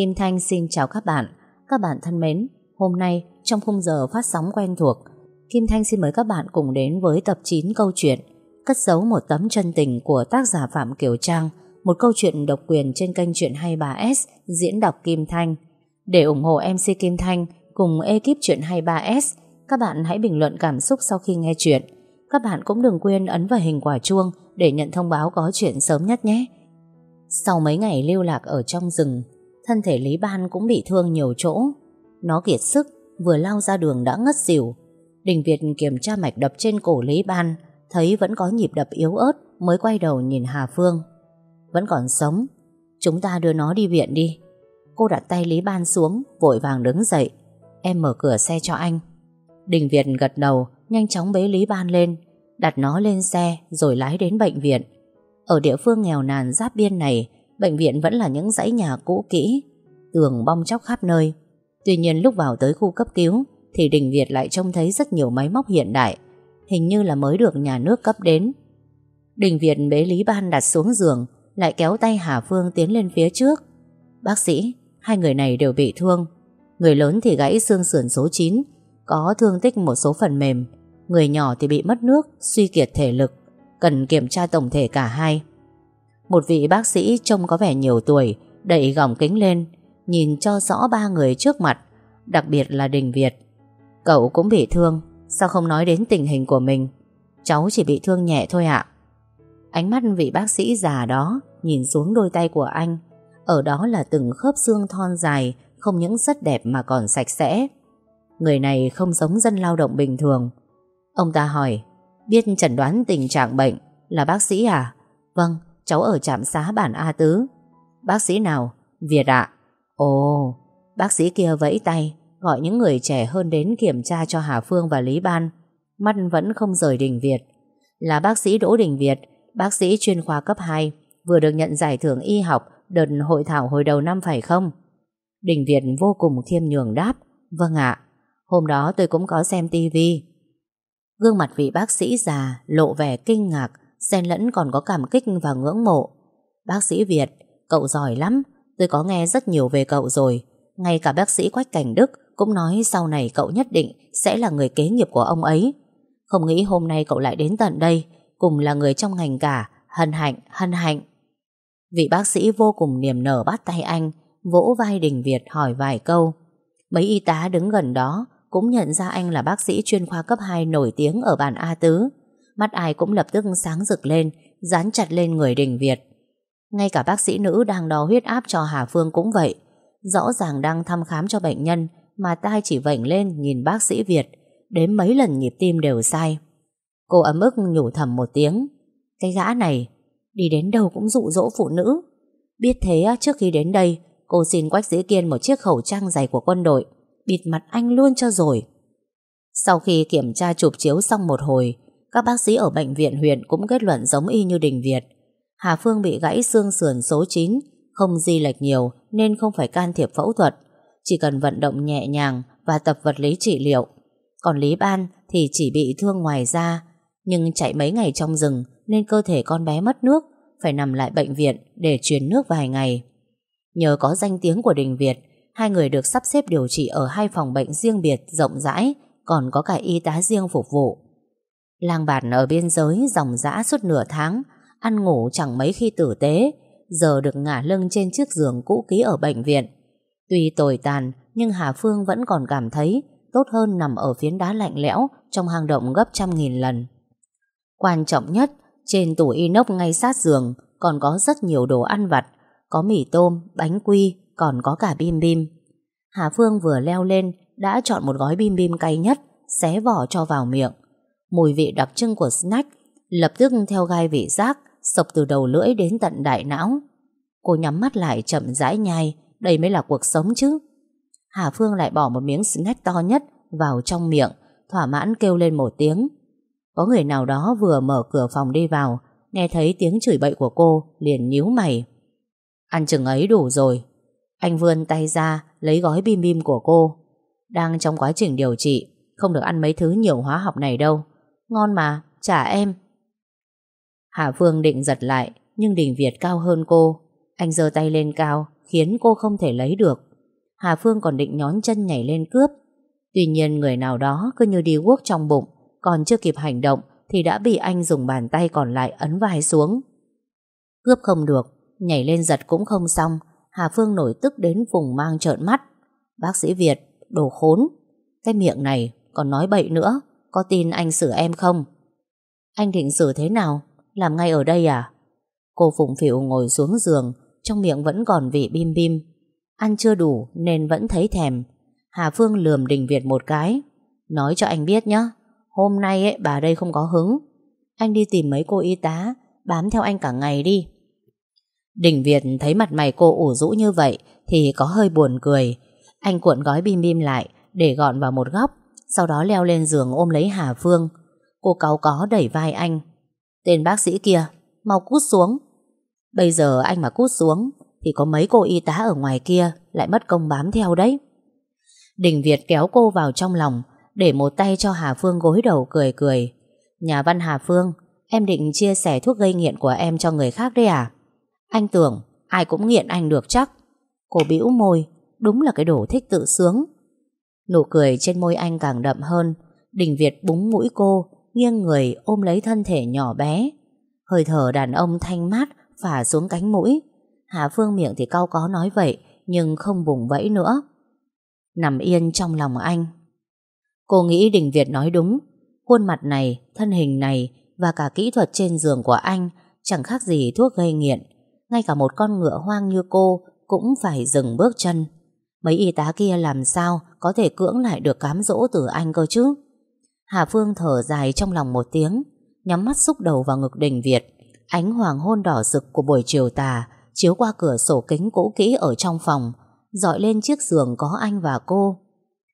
Kim Thanh xin chào các bạn. Các bạn thân mến, hôm nay trong khung giờ phát sóng quen thuộc, Kim Thanh xin mời các bạn cùng đến với tập 9 câu chuyện Cất giấu một tấm chân tình của tác giả Phạm Kiều Trang, một câu chuyện độc quyền trên kênh truyện 23S diễn đọc Kim Thanh. Để ủng hộ MC Kim Thanh cùng ekip truyện 23S, các bạn hãy bình luận cảm xúc sau khi nghe chuyện. Các bạn cũng đừng quên ấn vào hình quả chuông để nhận thông báo có chuyện sớm nhất nhé. Sau mấy ngày lưu lạc ở trong rừng, thân thể Lý Ban cũng bị thương nhiều chỗ. Nó kiệt sức, vừa lao ra đường đã ngất xỉu. Đình Việt kiểm tra mạch đập trên cổ Lý Ban, thấy vẫn có nhịp đập yếu ớt mới quay đầu nhìn Hà Phương. Vẫn còn sống, chúng ta đưa nó đi viện đi. Cô đặt tay Lý Ban xuống, vội vàng đứng dậy. Em mở cửa xe cho anh. Đình Việt gật đầu, nhanh chóng bế Lý Ban lên, đặt nó lên xe rồi lái đến bệnh viện. Ở địa phương nghèo nàn giáp biên này, bệnh viện vẫn là những dãy nhà cũ kỹ, tường bong chóc khắp nơi. Tuy nhiên lúc vào tới khu cấp cứu thì Đình Việt lại trông thấy rất nhiều máy móc hiện đại, hình như là mới được nhà nước cấp đến. Đình Việt bế Lý Ban đặt xuống giường, lại kéo tay Hà Phương tiến lên phía trước. Bác sĩ, hai người này đều bị thương. Người lớn thì gãy xương sườn số 9, có thương tích một số phần mềm. Người nhỏ thì bị mất nước, suy kiệt thể lực, cần kiểm tra tổng thể cả hai. Một vị bác sĩ trông có vẻ nhiều tuổi, đẩy gỏng kính lên, nhìn cho rõ ba người trước mặt, đặc biệt là Đình Việt. Cậu cũng bị thương, sao không nói đến tình hình của mình? Cháu chỉ bị thương nhẹ thôi ạ. Ánh mắt vị bác sĩ già đó nhìn xuống đôi tay của anh. Ở đó là từng khớp xương thon dài, không những rất đẹp mà còn sạch sẽ. Người này không giống dân lao động bình thường. Ông ta hỏi, biết chẩn đoán tình trạng bệnh là bác sĩ à? Vâng, cháu ở trạm xá bản A Tứ. Bác sĩ nào? Việt ạ. Ồ, bác sĩ kia vẫy tay, gọi những người trẻ hơn đến kiểm tra cho Hà Phương và Lý Ban. Mắt vẫn không rời Đình Việt. Là bác sĩ Đỗ Đình Việt, bác sĩ chuyên khoa cấp 2, vừa được nhận giải thưởng y học đợt hội thảo hồi đầu năm phải không? Đình Việt vô cùng khiêm nhường đáp, vâng ạ, hôm đó tôi cũng có xem tivi. Gương mặt vị bác sĩ già lộ vẻ kinh ngạc, xen lẫn còn có cảm kích và ngưỡng mộ. Bác sĩ Việt, cậu giỏi lắm, tôi có nghe rất nhiều về cậu rồi. Ngay cả bác sĩ Quách Cảnh Đức cũng nói sau này cậu nhất định sẽ là người kế nghiệp của ông ấy. Không nghĩ hôm nay cậu lại đến tận đây, cùng là người trong ngành cả, hân hạnh, hân hạnh. Vị bác sĩ vô cùng niềm nở bắt tay anh, vỗ vai Đình Việt hỏi vài câu. Mấy y tá đứng gần đó cũng nhận ra anh là bác sĩ chuyên khoa cấp 2 nổi tiếng ở bàn A Tứ. Mắt ai cũng lập tức sáng rực lên, dán chặt lên người Đình Việt. Ngay cả bác sĩ nữ đang đo huyết áp cho Hà Phương cũng vậy. Rõ ràng đang thăm khám cho bệnh nhân mà tai chỉ vảnh lên nhìn bác sĩ Việt, đếm mấy lần nhịp tim đều sai. Cô ấm ức nhủ thầm một tiếng. Cái gã này, đi đến đâu cũng dụ dỗ phụ nữ. Biết thế trước khi đến đây, cô xin Quách Dĩ Kiên một chiếc khẩu trang dày của quân đội, bịt mặt anh luôn cho rồi. Sau khi kiểm tra chụp chiếu xong một hồi, các bác sĩ ở bệnh viện huyện cũng kết luận giống y như Đình Việt. Hà Phương bị gãy xương sườn số 9, không di lệch nhiều nên không phải can thiệp phẫu thuật, chỉ cần vận động nhẹ nhàng và tập vật lý trị liệu. Còn Lý Ban thì chỉ bị thương ngoài da, nhưng chạy mấy ngày trong rừng nên cơ thể con bé mất nước, phải nằm lại bệnh viện để truyền nước vài ngày. Nhờ có danh tiếng của Đình Việt, hai người được sắp xếp điều trị ở hai phòng bệnh riêng biệt rộng rãi, còn có cả y tá riêng phục vụ. Lang bạt ở biên giới dòng dã suốt nửa tháng, ăn ngủ chẳng mấy khi tử tế, giờ được ngả lưng trên chiếc giường cũ kỹ ở bệnh viện. Tuy tồi tàn, nhưng Hà Phương vẫn còn cảm thấy tốt hơn nằm ở phiến đá lạnh lẽo trong hang động gấp trăm nghìn lần. Quan trọng nhất, trên tủ inox ngay sát giường còn có rất nhiều đồ ăn vặt, có mì tôm, bánh quy, còn có cả bim bim. Hà Phương vừa leo lên đã chọn một gói bim bim cay nhất, xé vỏ cho vào miệng. Mùi vị đặc trưng của snack lập tức theo gai vị giác sộc từ đầu lưỡi đến tận đại não. Cô nhắm mắt lại chậm rãi nhai, đây mới là cuộc sống chứ. Hà Phương lại bỏ một miếng snack to nhất vào trong miệng, thỏa mãn kêu lên một tiếng. Có người nào đó vừa mở cửa phòng đi vào, nghe thấy tiếng chửi bậy của cô, liền nhíu mày. Ăn chừng ấy đủ rồi. Anh vươn tay ra, lấy gói bim bim của cô. Đang trong quá trình điều trị, không được ăn mấy thứ nhiều hóa học này đâu. Ngon mà, trả em. Hà Phương định giật lại, nhưng Đình Việt cao hơn cô. Anh giơ tay lên cao, khiến cô không thể lấy được. Hà Phương còn định nhón chân nhảy lên cướp. Tuy nhiên người nào đó cứ như đi guốc trong bụng, còn chưa kịp hành động thì đã bị anh dùng bàn tay còn lại ấn vai xuống. Cướp không được, nhảy lên giật cũng không xong, Hà Phương nổi tức đến vùng mang trợn mắt. Bác sĩ Việt, đồ khốn, cái miệng này còn nói bậy nữa, có tin anh xử em không? Anh định xử thế nào? Làm ngay ở đây à? Cô phụng phịu ngồi xuống giường, trong miệng vẫn còn vị bim bim. Ăn chưa đủ nên vẫn thấy thèm. Hà Phương lườm Đình Việt một cái. Nói cho anh biết nhé, hôm nay ấy, bà đây không có hứng. Anh đi tìm mấy cô y tá, bám theo anh cả ngày đi. Đình Việt thấy mặt mày cô ủ rũ như vậy thì có hơi buồn cười. Anh cuộn gói bim bim lại để gọn vào một góc, sau đó leo lên giường ôm lấy Hà Phương. Cô cáu có đẩy vai anh. Tên bác sĩ kia, mau cút xuống. Bây giờ anh mà cút xuống thì có mấy cô y tá ở ngoài kia lại mất công bám theo đấy. Đình Việt kéo cô vào trong lòng để một tay cho Hà Phương gối đầu cười cười. Nhà văn Hà Phương, em định chia sẻ thuốc gây nghiện của em cho người khác đấy à? Anh tưởng ai cũng nghiện anh được chắc. Cô bĩu môi, đúng là cái đồ thích tự sướng. Nụ cười trên môi anh càng đậm hơn. Đình Việt búng mũi cô, nghiêng người ôm lấy thân thể nhỏ bé. Hơi thở đàn ông thanh mát phả xuống cánh mũi. Hà Phương miệng thì cau có nói vậy, nhưng không vùng vẫy nữa. Nằm yên trong lòng anh. Cô nghĩ Đình Việt nói đúng. Khuôn mặt này, thân hình này và cả kỹ thuật trên giường của anh chẳng khác gì thuốc gây nghiện. Ngay cả một con ngựa hoang như cô cũng phải dừng bước chân. Mấy y tá kia làm sao có thể cưỡng lại được cám dỗ từ anh cơ chứ? Hà Phương thở dài trong lòng một tiếng, nhắm mắt xúc đầu vào ngực đình Việt. Ánh hoàng hôn đỏ rực của buổi chiều tà chiếu qua cửa sổ kính cũ kỹ ở trong phòng, dọi lên chiếc giường có anh và cô.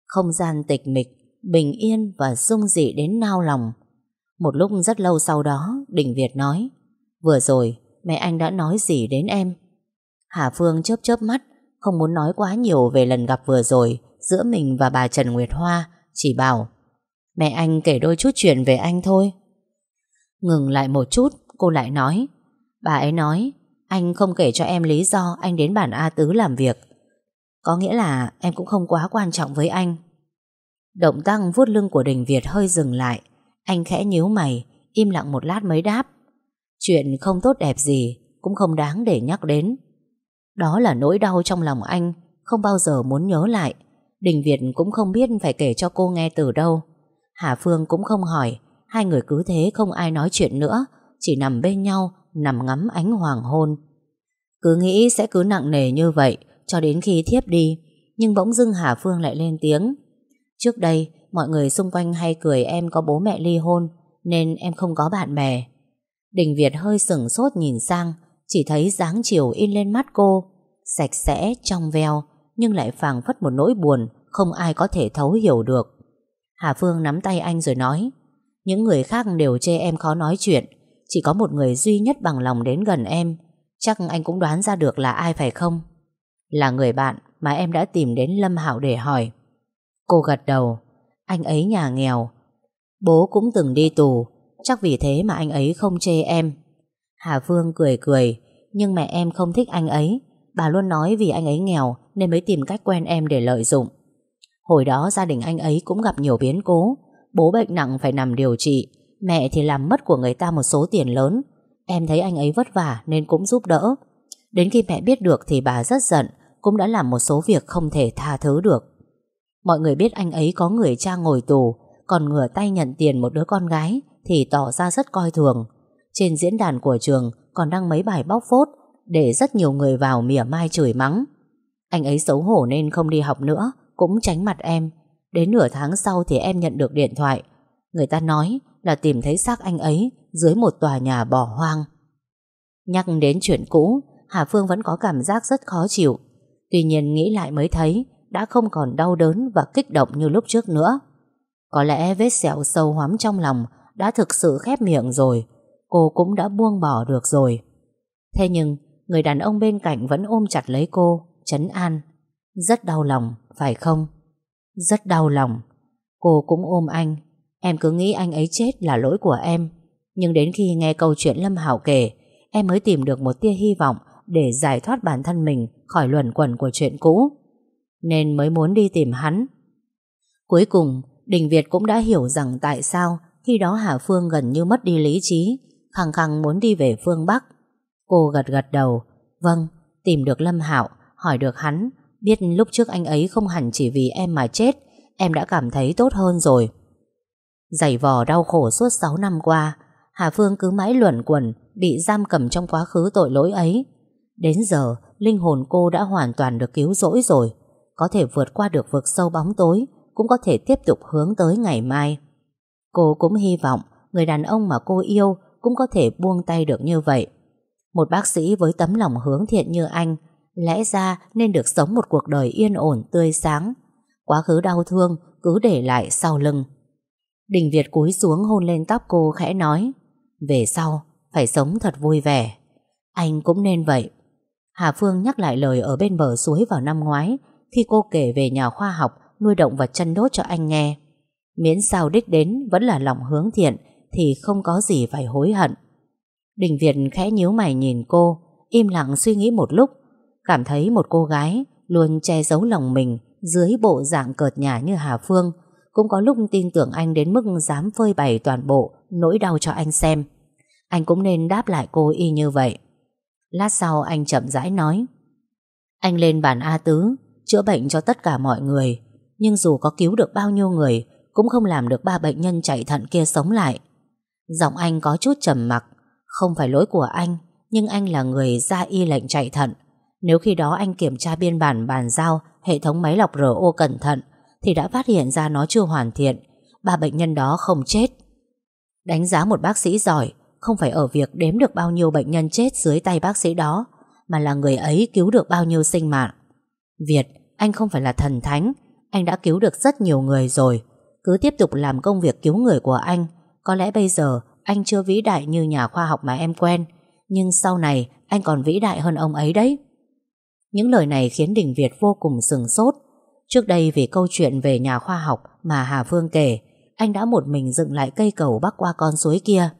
Không gian tịch mịch, bình yên và sung dị đến nao lòng. Một lúc rất lâu sau đó, Đình Việt nói, vừa rồi mẹ anh đã nói gì đến em? Hà Phương chớp chớp mắt, không muốn nói quá nhiều về lần gặp vừa rồi giữa mình và bà Trần Nguyệt Hoa, chỉ bảo mẹ anh kể đôi chút chuyện về anh thôi. Ngừng lại một chút, cô lại nói bà ấy nói anh không kể cho em lý do anh đến bản A Tứ làm việc. Có nghĩa là em cũng không quá quan trọng với anh. Động tác vuốt lưng của Đình Việt hơi dừng lại. Anh khẽ nhíu mày, im lặng một lát mới đáp. Chuyện không tốt đẹp gì, cũng không đáng để nhắc đến. Đó là nỗi đau trong lòng anh, không bao giờ muốn nhớ lại. Đình Việt cũng không biết phải kể cho cô nghe từ đâu. Hà Phương cũng không hỏi, hai người cứ thế không ai nói chuyện nữa, chỉ nằm bên nhau, nằm ngắm ánh hoàng hôn. Cứ nghĩ sẽ cứ nặng nề như vậy, cho đến khi thiếp đi, nhưng bỗng dưng Hà Phương lại lên tiếng. Trước đây, mọi người xung quanh hay cười em có bố mẹ ly hôn, nên em không có bạn bè. Đình Việt hơi sửng sốt nhìn sang, chỉ thấy dáng chiều in lên mắt cô, sạch sẽ, trong veo, nhưng lại phảng phất một nỗi buồn, không ai có thể thấu hiểu được. Hà Phương nắm tay anh rồi nói, những người khác đều chê em khó nói chuyện, chỉ có một người duy nhất bằng lòng đến gần em, chắc anh cũng đoán ra được là ai phải không? Là người bạn mà em đã tìm đến Lâm Hạo để hỏi. Cô gật đầu, anh ấy nhà nghèo, bố cũng từng đi tù, chắc vì thế mà anh ấy không chê em. Hà Phương cười cười, nhưng mẹ em không thích anh ấy, bà luôn nói vì anh ấy nghèo nên mới tìm cách quen em để lợi dụng. Hồi đó gia đình anh ấy cũng gặp nhiều biến cố, bố bệnh nặng phải nằm điều trị, mẹ thì làm mất của người ta một số tiền lớn. Em thấy anh ấy vất vả nên cũng giúp đỡ. Đến khi mẹ biết được thì bà rất giận, cũng đã làm một số việc không thể tha thứ được. Mọi người biết anh ấy có người cha ngồi tù, còn ngửa tay nhận tiền một đứa con gái thì tỏ ra rất coi thường. Trên diễn đàn của trường còn đăng mấy bài bóc phốt để rất nhiều người vào mỉa mai chửi mắng. Anh ấy xấu hổ nên không đi học nữa, cũng tránh mặt em. Đến nửa tháng sau thì em nhận được điện thoại. Người ta nói là tìm thấy xác anh ấy dưới một tòa nhà bỏ hoang. Nhắc đến chuyện cũ, Hà Phương vẫn có cảm giác rất khó chịu. Tuy nhiên nghĩ lại mới thấy đã không còn đau đớn và kích động như lúc trước nữa. Có lẽ vết sẹo sâu hoắm trong lòng đã thực sự khép miệng rồi. Cô cũng đã buông bỏ được rồi. Thế nhưng, người đàn ông bên cạnh vẫn ôm chặt lấy cô, chấn an. Rất đau lòng, phải không? Rất đau lòng. Cô cũng ôm anh. Em cứ nghĩ anh ấy chết là lỗi của em. Nhưng đến khi nghe câu chuyện Lâm Hảo kể, em mới tìm được một tia hy vọng để giải thoát bản thân mình khỏi luẩn quẩn của chuyện cũ. Nên mới muốn đi tìm hắn. Cuối cùng, Đình Việt cũng đã hiểu rằng tại sao khi đó Hà Phương gần như mất đi lý trí, khăng khăng muốn đi về phương Bắc. Cô gật gật đầu, vâng, tìm được Lâm Hạo, hỏi được hắn, biết lúc trước anh ấy không hẳn chỉ vì em mà chết, em đã cảm thấy tốt hơn rồi. Giày vò đau khổ suốt 6 năm qua, Hà Phương cứ mãi luẩn quẩn, bị giam cầm trong quá khứ tội lỗi ấy. Đến giờ, linh hồn cô đã hoàn toàn được cứu rỗi rồi, có thể vượt qua được vực sâu bóng tối, cũng có thể tiếp tục hướng tới ngày mai. Cô cũng hy vọng người đàn ông mà cô yêu cũng có thể buông tay được như vậy. Một bác sĩ với tấm lòng hướng thiện như anh, lẽ ra nên được sống một cuộc đời yên ổn, tươi sáng. Quá khứ đau thương, cứ để lại sau lưng. Đình Việt cúi xuống hôn lên tóc cô khẽ nói, Về sau, phải sống thật vui vẻ Anh cũng nên vậy Hà Phương nhắc lại lời ở bên bờ suối vào năm ngoái, Khi cô kể về nhà khoa học Nuôi động vật chân đốt cho anh nghe Miễn sao đích đến vẫn là lòng hướng thiện thì không có gì phải hối hận. Đình Việt khẽ nhíu mày nhìn cô, Im lặng suy nghĩ một lúc, Cảm thấy một cô gái Luôn che giấu lòng mình Dưới bộ dạng cợt nhả như Hà Phương, Cũng có lúc tin tưởng anh đến mức Dám phơi bày toàn bộ Nỗi đau cho anh xem. Anh cũng nên đáp lại cô y như vậy. Lát sau anh chậm rãi nói, Anh lên bàn A Tứ, Chữa bệnh cho tất cả mọi người, Nhưng dù có cứu được bao nhiêu người, Cũng không làm được ba bệnh nhân chạy thận kia sống lại. Giọng anh có chút trầm mặc. Không phải lỗi của anh Nhưng anh là người ra y lệnh chạy thận. Nếu khi đó anh kiểm tra biên bản bàn giao Hệ thống máy lọc RO cẩn thận Thì đã phát hiện ra nó chưa hoàn thiện. Ba bệnh nhân đó không chết. Đánh giá một bác sĩ giỏi Không phải ở việc đếm được bao nhiêu bệnh nhân chết Dưới tay bác sĩ đó Mà là người ấy cứu được bao nhiêu sinh mạng. Việt, anh không phải là thần thánh Anh đã cứu được rất nhiều người rồi. Cứ tiếp tục làm công việc cứu người của anh có lẽ bây giờ, anh chưa vĩ đại như nhà khoa học mà em quen, Nhưng sau này anh còn vĩ đại hơn ông ấy đấy. Những lời này khiến Đình Việt vô cùng sừng sốt. Trước đây vì câu chuyện về nhà khoa học mà Hà Phương kể, Anh đã một mình dựng lại cây cầu bắc qua con suối kia.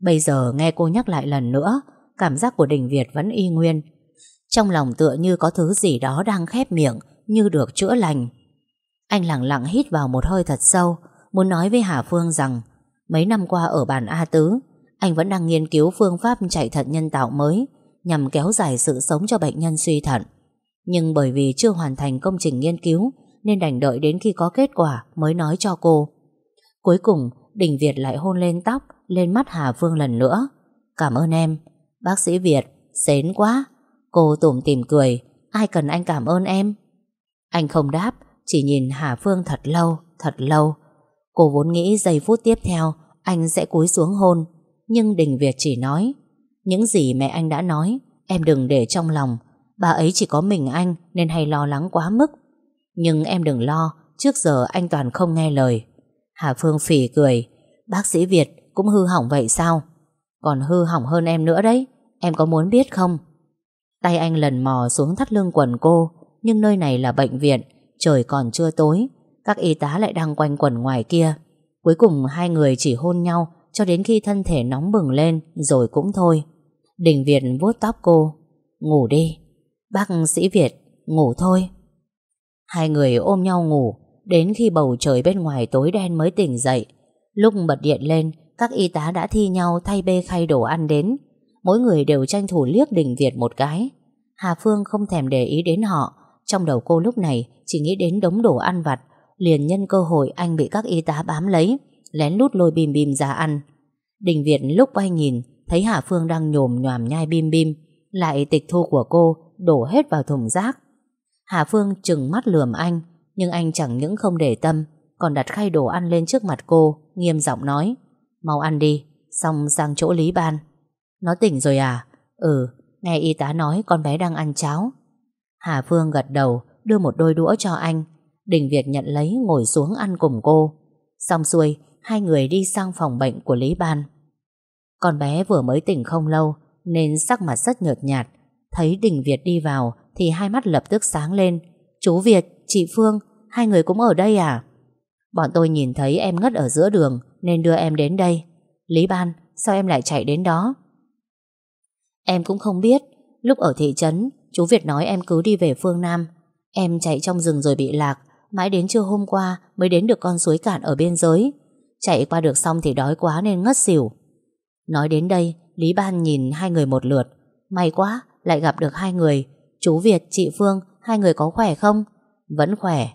Bây giờ nghe cô nhắc lại lần nữa, Cảm giác của Đình Việt vẫn y nguyên. Trong lòng tựa như có thứ gì đó đang khép miệng, Như được chữa lành. Anh lặng lặng hít vào một hơi thật sâu, Muốn nói với Hà Phương rằng Mấy năm qua ở bản A Tứ Anh vẫn đang nghiên cứu phương pháp chạy thận nhân tạo mới Nhằm kéo dài sự sống cho bệnh nhân suy thận. Nhưng bởi vì chưa hoàn thành công trình nghiên cứu Nên đành đợi đến khi có kết quả Mới nói cho cô. Cuối cùng Đình Việt lại hôn lên tóc Lên mắt Hà Phương lần nữa. Cảm ơn em Bác sĩ Việt, xến quá. Cô tủm tìm cười Ai cần anh cảm ơn em? Anh không đáp Chỉ nhìn Hà Phương thật lâu, thật lâu. Cô vốn nghĩ giây phút tiếp theo, Anh sẽ cúi xuống hôn. Nhưng Đình Việt chỉ nói, Những gì mẹ anh đã nói, Em đừng để trong lòng. Bà ấy chỉ có mình anh nên hay lo lắng quá mức. Nhưng em đừng lo, Trước giờ anh toàn không nghe lời. Hà Phương phỉ cười, Bác sĩ Việt cũng hư hỏng vậy sao? Còn hư hỏng hơn em nữa đấy, Em có muốn biết không? Tay anh lần mò xuống thắt lưng quần cô, Nhưng nơi này là bệnh viện, Trời còn chưa tối các y tá lại đang quanh quần ngoài kia. Cuối cùng hai người chỉ hôn nhau Cho đến khi thân thể nóng bừng lên, Rồi cũng thôi. Đình Việt vuốt tóc cô. Ngủ đi. Bác sĩ Việt, ngủ thôi. Hai người ôm nhau ngủ, Đến khi bầu trời bên ngoài tối đen mới tỉnh dậy. Lúc bật điện lên, Các y tá đã thi nhau thay bê khay đồ ăn đến. Mỗi người đều tranh thủ liếc Đình Việt một cái. Hà Phương không thèm để ý đến họ. Trong đầu cô lúc này Chỉ nghĩ đến đống đồ ăn vặt Liền nhân cơ hội anh bị các y tá bám lấy Lén lút lôi bim bim ra ăn. Đình Việt lúc quay nhìn Thấy Hà Phương đang nhồm nhòm nhai bim bim Lại tịch thu của cô Đổ hết vào thùng rác. Hà Phương trừng mắt lườm anh Nhưng anh chẳng những không để tâm Còn đặt khay đồ ăn lên trước mặt cô Nghiêm giọng nói Mau ăn đi, xong sang chỗ Lý Ban. Nó tỉnh rồi à? Ừ, nghe y tá nói con bé đang ăn cháo. Hà Phương gật đầu Đưa một đôi đũa cho anh Đình Việt nhận lấy ngồi xuống ăn cùng cô. Xong xuôi Hai người đi sang phòng bệnh của Lý Ban. Con bé vừa mới tỉnh không lâu Nên sắc mặt rất nhợt nhạt. Thấy Đình Việt đi vào Thì hai mắt lập tức sáng lên. Chú Việt, chị Phương Hai người cũng ở đây à? Bọn tôi nhìn thấy em ngất ở giữa đường Nên đưa em đến đây. Lý Ban, sao em lại chạy đến đó? Em cũng không biết. Lúc ở thị trấn Chú Việt nói em cứ đi về phương Nam. Em chạy trong rừng rồi bị lạc Mãi đến trưa hôm qua mới đến được con suối cạn ở biên giới. Chạy qua được xong thì đói quá nên ngất xỉu. Nói đến đây Lý Ban nhìn hai người một lượt. May quá lại gặp được hai người. Chú Việt, chị Phương Hai người có khỏe không? Vẫn khỏe.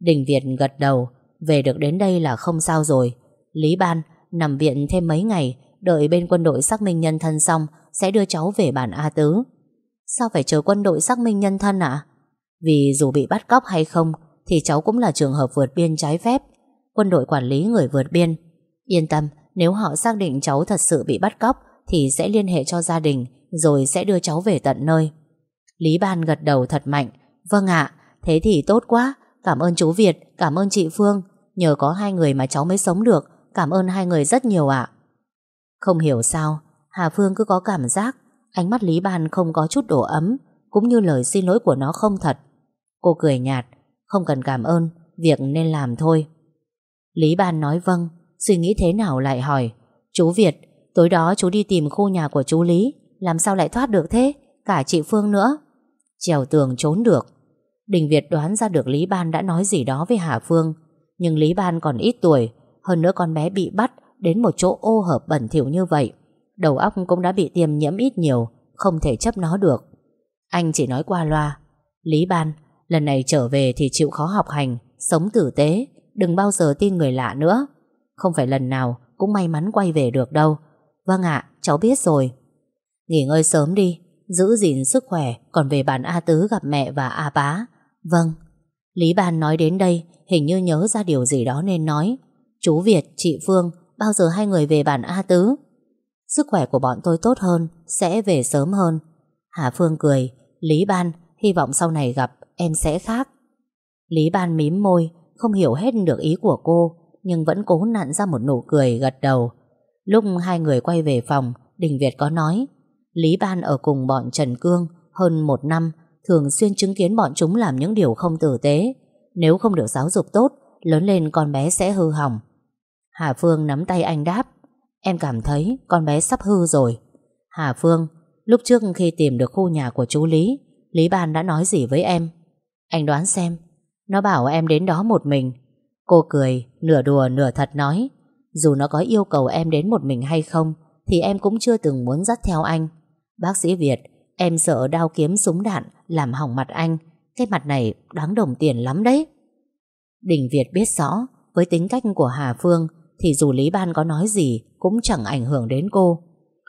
Đình Việt gật đầu. Về được đến đây là không sao rồi. Lý Ban nằm viện thêm mấy ngày Đợi bên quân đội xác minh nhân thân xong Sẽ đưa cháu về bản A Tứ. Sao phải chờ quân đội xác minh nhân thân ạ? Vì dù bị bắt cóc hay không thì cháu cũng là trường hợp vượt biên trái phép. Quân đội quản lý người vượt biên. Yên tâm Nếu họ xác định cháu thật sự bị bắt cóc Thì sẽ liên hệ cho gia đình Rồi sẽ đưa cháu về tận nơi. Lý Ban gật đầu thật mạnh. Vâng ạ, thế thì tốt quá. Cảm ơn chú Việt, cảm ơn chị Phương. Nhờ có hai người mà cháu mới sống được. Cảm ơn hai người rất nhiều ạ. Không hiểu sao Hà Phương cứ có cảm giác. Ánh mắt Lý Ban không có chút đổ ấm Cũng như lời xin lỗi của nó không thật. Cô cười nhạt. Không cần cảm ơn, Việc nên làm thôi. Lý Ban nói vâng Suy nghĩ thế nào lại hỏi, Chú Việt, Tối đó chú đi tìm khu nhà của chú Lý, Làm sao lại thoát được thế? Cả chị Phương nữa. Trèo tường trốn được. Đình Việt đoán ra được Lý Ban đã nói gì đó với Hà Phương, Nhưng Lý Ban còn ít tuổi, Hơn nữa con bé bị bắt Đến một chỗ ô hợp bẩn thỉu như vậy, Đầu óc cũng đã bị tiêm nhiễm ít nhiều, Không thể chấp nó được. Anh chỉ nói qua loa, Lý Ban Lần này trở về thì chịu khó học hành Sống tử tế Đừng bao giờ tin người lạ nữa. Không phải lần nào cũng may mắn quay về được đâu. Vâng ạ cháu biết rồi. Nghỉ ngơi sớm đi Giữ gìn sức khỏe Còn về bản A Tứ gặp mẹ và A Bá. Vâng. Lý Ban nói đến đây Hình như nhớ ra điều gì đó nên nói. Chú Việt, chị Phương Bao giờ hai người về bản A Tứ? Sức khỏe của bọn tôi tốt hơn Sẽ về sớm hơn. Hà Phương cười. Lý Ban hy vọng sau này gặp em sẽ khác. Lý Ban mím môi, Không hiểu hết được ý của cô, Nhưng vẫn cố nặn ra một nụ cười gật đầu. Lúc hai người quay về phòng, Đình Việt có nói, Lý Ban ở cùng bọn Trần Cương Hơn một năm, Thường xuyên chứng kiến bọn chúng làm những điều không tử tế. Nếu không được giáo dục tốt, Lớn lên con bé sẽ hư hỏng. Hà Phương nắm tay anh đáp, Em cảm thấy con bé sắp hư rồi. Hà Phương, Lúc trước khi tìm được khu nhà của chú Lý Lý Ban đã nói gì với em? Anh đoán xem, Nó bảo em đến đó một mình. Cô cười, nửa đùa, nửa thật nói, Dù nó có yêu cầu em đến một mình hay không, Thì em cũng chưa từng muốn dắt theo anh. Bác sĩ Việt, Em sợ đao kiếm súng đạn Làm hỏng mặt anh, Cái mặt này đáng đồng tiền lắm đấy. Đình Việt biết rõ, Với tính cách của Hà Phương, Thì dù Lý Ban có nói gì Cũng chẳng ảnh hưởng đến cô.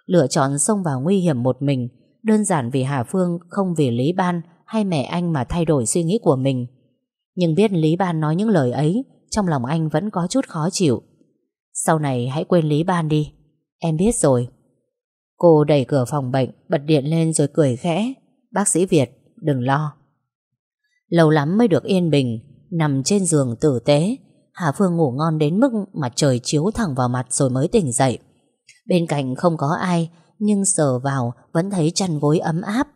Lựa chọn xông vào nguy hiểm một mình, Đơn giản vì Hà Phương không vì Lý Ban hay mẹ anh mà thay đổi suy nghĩ của mình. Nhưng biết Lý Ban nói những lời ấy, Trong lòng anh vẫn có chút khó chịu. Sau này hãy quên Lý Ban đi, Em biết rồi. Cô đẩy cửa phòng bệnh, Bật điện lên rồi cười khẽ. Bác sĩ Việt, đừng lo. Lâu lắm mới được yên bình, Nằm trên giường tử tế. Hà Phương ngủ ngon đến mức mặt trời chiếu thẳng vào mặt rồi mới tỉnh dậy. Bên cạnh không có ai, Nhưng sờ vào vẫn thấy chăn gối ấm áp.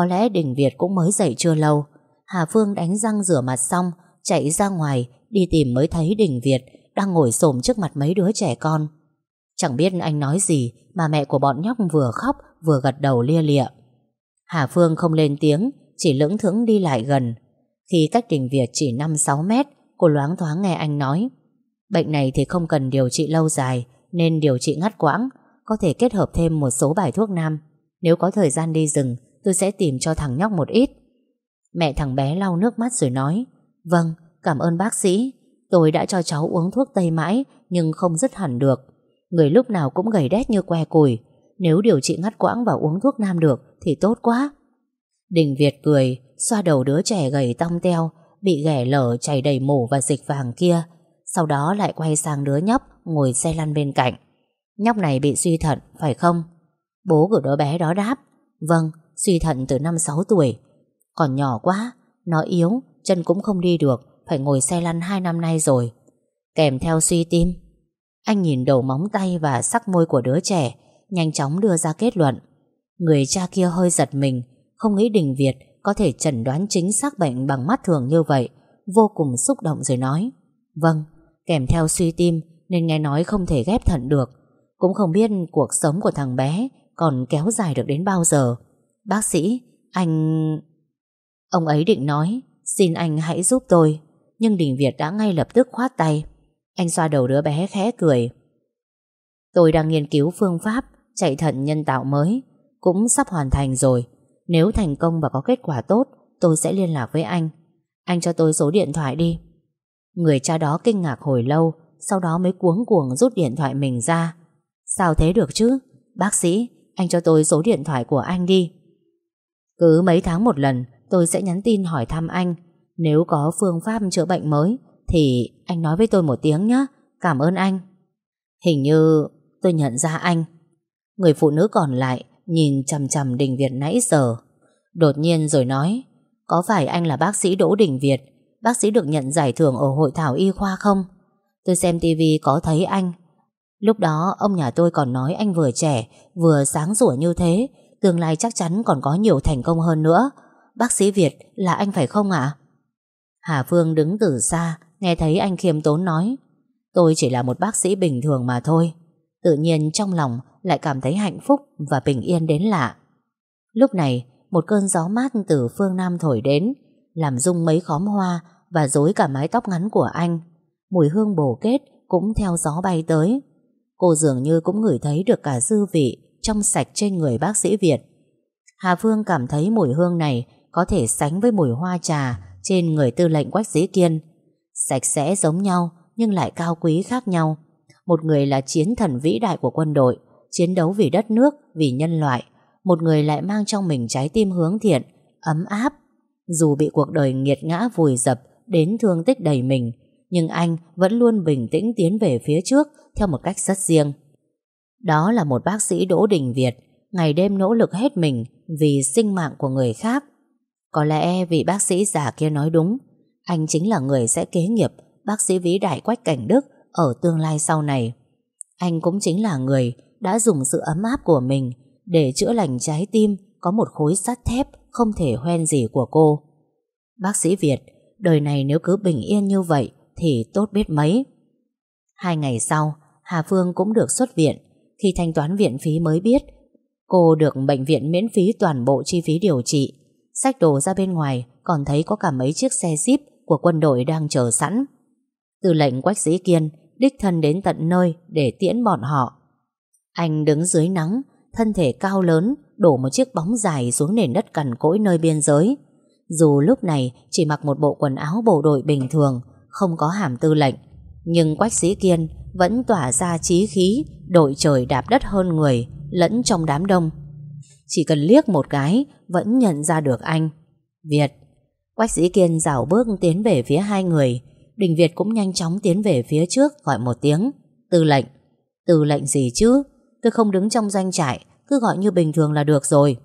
Có lẽ Đình Việt cũng mới dậy chưa lâu. Hà Phương đánh răng rửa mặt xong, Chạy ra ngoài, Đi tìm mới thấy Đình Việt Đang ngồi xổm trước mặt mấy đứa trẻ con. Chẳng biết anh nói gì Mà mẹ của bọn nhóc vừa khóc, Vừa gật đầu lia lịa. Hà Phương không lên tiếng, Chỉ lưỡng thững đi lại gần. Khi cách Đình Việt chỉ 5-6 mét, Cô loáng thoáng nghe anh nói, Bệnh này thì không cần điều trị lâu dài, Nên điều trị ngắt quãng, Có thể kết hợp thêm một số bài thuốc nam. Nếu có thời gian đi rừng Tôi sẽ tìm cho thằng nhóc một ít. Mẹ thằng bé lau nước mắt rồi nói Vâng, cảm ơn bác sĩ. Tôi đã cho cháu uống thuốc tây mãi Nhưng không dứt hẳn được. Người lúc nào cũng gầy đét như que củi. Nếu điều trị ngắt quãng và uống thuốc nam được Thì tốt quá. Đình Việt cười Xoa đầu đứa trẻ gầy tong teo Bị ghẻ lở chảy đầy mổ và dịch vàng kia. Sau đó lại quay sang đứa nhóc Ngồi xe lăn bên cạnh. Nhóc này bị suy thận phải không? Bố của đứa bé đó đáp Vâng suy thận từ năm 6 tuổi. Còn nhỏ quá Nó yếu chân cũng không đi được Phải ngồi xe lăn 2 năm nay rồi. Kèm theo suy tim anh nhìn đầu móng tay và sắc môi của đứa trẻ Nhanh chóng đưa ra kết luận. Người cha kia hơi giật mình Không nghĩ Đình Việt có thể chẩn đoán chính xác bệnh bằng mắt thường như vậy Vô cùng xúc động rồi nói Vâng, kèm theo suy tim Nên nghe nói không thể ghép thận được. Cũng không biết cuộc sống của thằng bé Còn kéo dài được đến bao giờ. Bác sĩ, anh... Ông ấy định nói, xin anh hãy giúp tôi. Nhưng Đình Việt đã ngay lập tức khoát tay. Anh xoa đầu đứa bé khẽ cười. Tôi đang nghiên cứu phương pháp chạy thận nhân tạo mới. Cũng sắp hoàn thành rồi. Nếu thành công và có kết quả tốt, tôi sẽ liên lạc với anh. Anh cho tôi số điện thoại đi. Người cha đó kinh ngạc hồi lâu, sau đó mới cuống cuồng rút điện thoại mình ra. Sao thế được chứ? Bác sĩ, anh cho tôi số điện thoại của anh đi. Cứ mấy tháng một lần, tôi sẽ nhắn tin hỏi thăm anh. Nếu có phương pháp chữa bệnh mới, thì anh nói với tôi một tiếng nhé. Cảm ơn anh. Hình như tôi nhận ra anh. Người phụ nữ còn lại nhìn chằm chằm Đình Việt nãy giờ. Đột nhiên rồi nói, có phải anh là bác sĩ Đỗ Đình Việt, bác sĩ được nhận giải thưởng ở hội thảo y khoa không? Tôi xem tivi có thấy anh. Lúc đó ông nhà tôi còn nói anh vừa trẻ, vừa sáng rủa như thế, tương lai chắc chắn còn có nhiều thành công hơn nữa. Bác sĩ Việt là anh phải không ạ? Hà Phương đứng từ xa, nghe thấy anh khiêm tốn nói. Tôi chỉ là một bác sĩ bình thường mà thôi. Tự nhiên trong lòng lại cảm thấy hạnh phúc và bình yên đến lạ. Lúc này, một cơn gió mát từ phương Nam thổi đến, làm rung mấy khóm hoa và rối cả mái tóc ngắn của anh. Mùi hương bổ kết cũng theo gió bay tới. Cô dường như cũng ngửi thấy được cả dư vị trong sạch trên người bác sĩ Việt. Hà Phương cảm thấy mùi hương này có thể sánh với mùi hoa trà trên người tư lệnh Quách Dĩ Kiên. Sạch sẽ giống nhau nhưng lại cao quý khác nhau. Một người là chiến thần vĩ đại của quân đội, chiến đấu vì đất nước, vì nhân loại. Một người lại mang trong mình trái tim hướng thiện, ấm áp. Dù bị cuộc đời nghiệt ngã vùi dập đến thương tích đầy mình, nhưng anh vẫn luôn bình tĩnh tiến về phía trước theo một cách rất riêng. Đó là một bác sĩ Đỗ Đình Việt, ngày đêm nỗ lực hết mình vì sinh mạng của người khác. Có lẽ vị bác sĩ già kia nói đúng, anh chính là người sẽ kế nghiệp bác sĩ vĩ đại Quách Cảnh Đức ở tương lai sau này. Anh cũng chính là người đã dùng sự ấm áp của mình để chữa lành trái tim có một khối sắt thép không thể hoen gì của cô. Bác sĩ Việt, đời này nếu cứ bình yên như vậy thì tốt biết mấy. Hai ngày sau, Hà Phương cũng được xuất viện. Khi thanh toán viện phí mới biết, cô được bệnh viện miễn phí toàn bộ chi phí điều trị. Sách đồ ra bên ngoài còn thấy có cả mấy chiếc xe jeep của quân đội đang chờ sẵn. Từ lệnh Quách Dĩ Kiên đích thân đến tận nơi để tiễn bọn họ. Anh đứng dưới nắng, thân thể cao lớn, đổ một chiếc bóng dài xuống nền đất cằn cỗi nơi biên giới. Dù lúc này chỉ mặc một bộ quần áo bộ đội bình thường, không có hàm tư lệnh, nhưng Quách Sĩ Kiên vẫn tỏa ra chí khí, đội trời đạp đất hơn người, lẫn trong đám đông. Chỉ cần liếc một cái, vẫn nhận ra được anh. Việt. Quách Sĩ Kiên rảo bước tiến về phía hai người, Đình Việt cũng nhanh chóng tiến về phía trước gọi một tiếng. Tư lệnh. Tư lệnh gì chứ? Tôi không đứng trong danh trại, cứ gọi như bình thường là được rồi.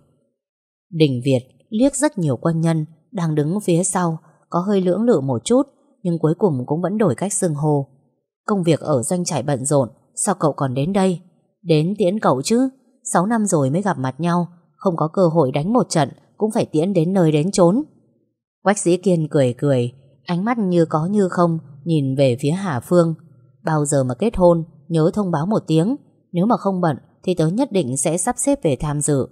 Đình Việt liếc rất nhiều quân nhân đang đứng phía sau, có hơi lưỡng lự một chút, nhưng cuối cùng cũng vẫn đổi cách xưng hô. Công việc ở doanh trại bận rộn, sao cậu còn đến đây? Đến tiễn cậu chứ, 6 năm rồi mới gặp mặt nhau, không có cơ hội đánh một trận, cũng phải tiễn đến nơi đến chốn. Quách Dĩ Kiên cười cười, ánh mắt như có như không, nhìn về phía Hà Phương. Bao giờ mà kết hôn, nhớ thông báo một tiếng, nếu mà không bận thì tớ nhất định sẽ sắp xếp về tham dự.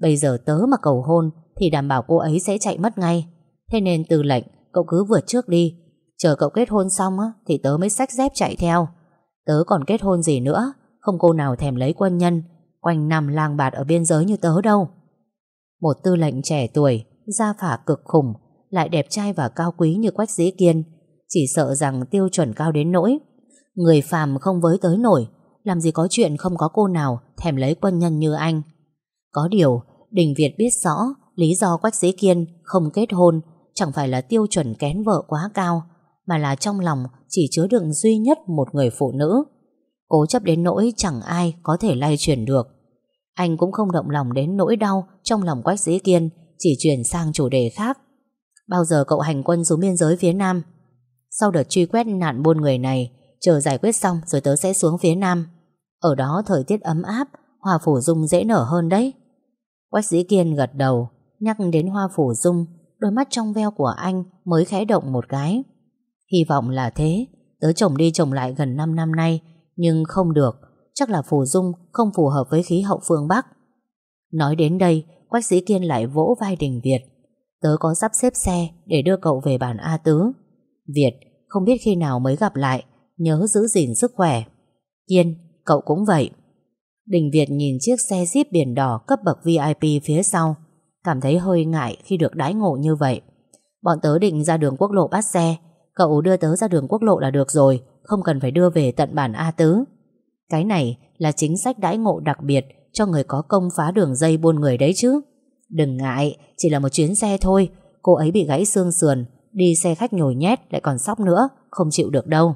Bây giờ tớ mà cầu hôn thì đảm bảo cô ấy sẽ chạy mất ngay. Thế nên từ lệnh, cậu cứ vượt trước đi, Chờ cậu kết hôn xong á, thì tớ mới xách dép chạy theo. Tớ còn kết hôn gì nữa, không cô nào thèm lấy quân nhân, quanh nằm lang bạt ở biên giới như tớ đâu. Một tư lệnh trẻ tuổi, da phả cực khủng, lại đẹp trai và cao quý như Quách Dĩ Kiên, chỉ sợ rằng tiêu chuẩn cao đến nỗi. Người phàm không với tới nổi, làm gì có chuyện không có cô nào thèm lấy quân nhân như anh. Có điều, Đình Việt biết rõ lý do Quách Dĩ Kiên không kết hôn chẳng phải là tiêu chuẩn kén vợ quá cao, mà là trong lòng chỉ chứa đựng duy nhất một người phụ nữ. Cố chấp đến nỗi chẳng ai có thể lay chuyển được. Anh cũng không động lòng đến nỗi đau trong lòng Quách Dĩ Kiên, chỉ chuyển sang chủ đề khác. Bao giờ cậu hành quân xuống biên giới phía Nam? Sau đợt truy quét nạn buôn người này, chờ giải quyết xong rồi tớ sẽ xuống phía Nam. Ở đó thời tiết ấm áp, hoa phủ dung dễ nở hơn đấy. Quách Dĩ Kiên gật đầu, nhắc đến hoa phủ dung, đôi mắt trong veo của anh mới khẽ động một cái. Hy vọng là thế. Tớ chồng đi chồng lại gần 5 năm nay, Nhưng không được. Chắc là phù dung không phù hợp với khí hậu phương Bắc. Nói đến đây, Quách sĩ Kiên lại vỗ vai Đình Việt. Tớ có sắp xếp xe Để đưa cậu về bản A Tứ. Việt, không biết khi nào mới gặp lại, Nhớ giữ gìn sức khỏe. Kiên, cậu cũng vậy. Đình Việt nhìn chiếc xe Jeep biển đỏ Cấp bậc VIP phía sau, Cảm thấy hơi ngại khi được đãi ngộ như vậy. Bọn tớ định ra đường quốc lộ bắt xe Cậu đưa tớ ra đường quốc lộ là được rồi Không cần phải đưa về tận bản A Tứ. Cái này là chính sách đãi ngộ đặc biệt Cho người có công phá đường dây buôn người đấy chứ. Đừng ngại Chỉ là một chuyến xe thôi. Cô ấy bị gãy xương sườn Đi xe khách nhồi nhét lại còn sóc nữa Không chịu được đâu.